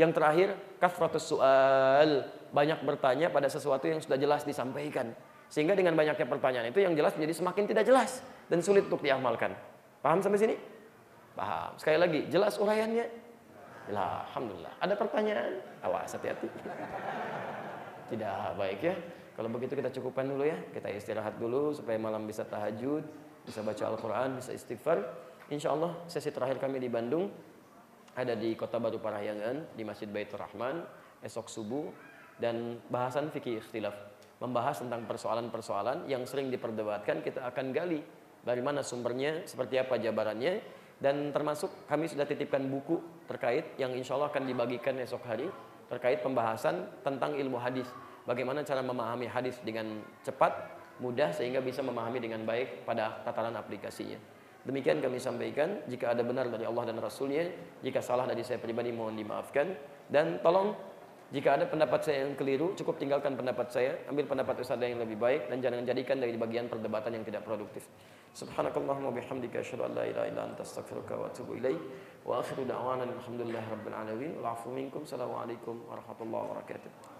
Yang terakhir, kafratus soal. Banyak bertanya pada sesuatu yang sudah jelas disampaikan. Sehingga dengan banyaknya pertanyaan itu yang jelas menjadi semakin tidak jelas. Dan sulit untuk diamalkan. Paham sampai sini? Paham. Sekali lagi, jelas uraiannya? Lah, Alhamdulillah. Ada pertanyaan? Awas, hati-hati. Tidak baik ya. Kalau begitu kita cukupkan dulu ya. Kita istirahat dulu supaya malam bisa tahajud, bisa baca Al-Quran, bisa istighfar. Insya Allah sesi terakhir kami di Bandung ada di Kota Baru Parahyangan di Masjid Baitur Rahman esok subuh dan bahasan fikih ikhtilaf membahas tentang persoalan-persoalan yang sering diperdebatkan kita akan gali dari mana sumbernya seperti apa jabarannya dan termasuk kami sudah titipkan buku terkait yang insya Allah akan dibagikan esok hari terkait pembahasan tentang ilmu hadis. Bagaimana cara memahami hadis dengan cepat, mudah sehingga bisa memahami dengan baik pada tataran aplikasinya. Demikian kami sampaikan. Jika ada benar dari Allah dan Rasulnya, jika salah dari saya pribadi mohon dimaafkan. Dan tolong jika ada pendapat saya yang keliru, cukup tinggalkan pendapat saya, ambil pendapat ustaz yang lebih baik dan jangan jadikan dari bagian perdebatan yang tidak produktif. Subhanakallahumma bihamdika asyhadu an la ilaha illa anta astaghfiruka wa atubu ilaik. Wa akhiru da'wana alhamdulillahi rabbil alamin. Wa afu minkum. Assalamualaikum warahmatullahi wabarakatuh.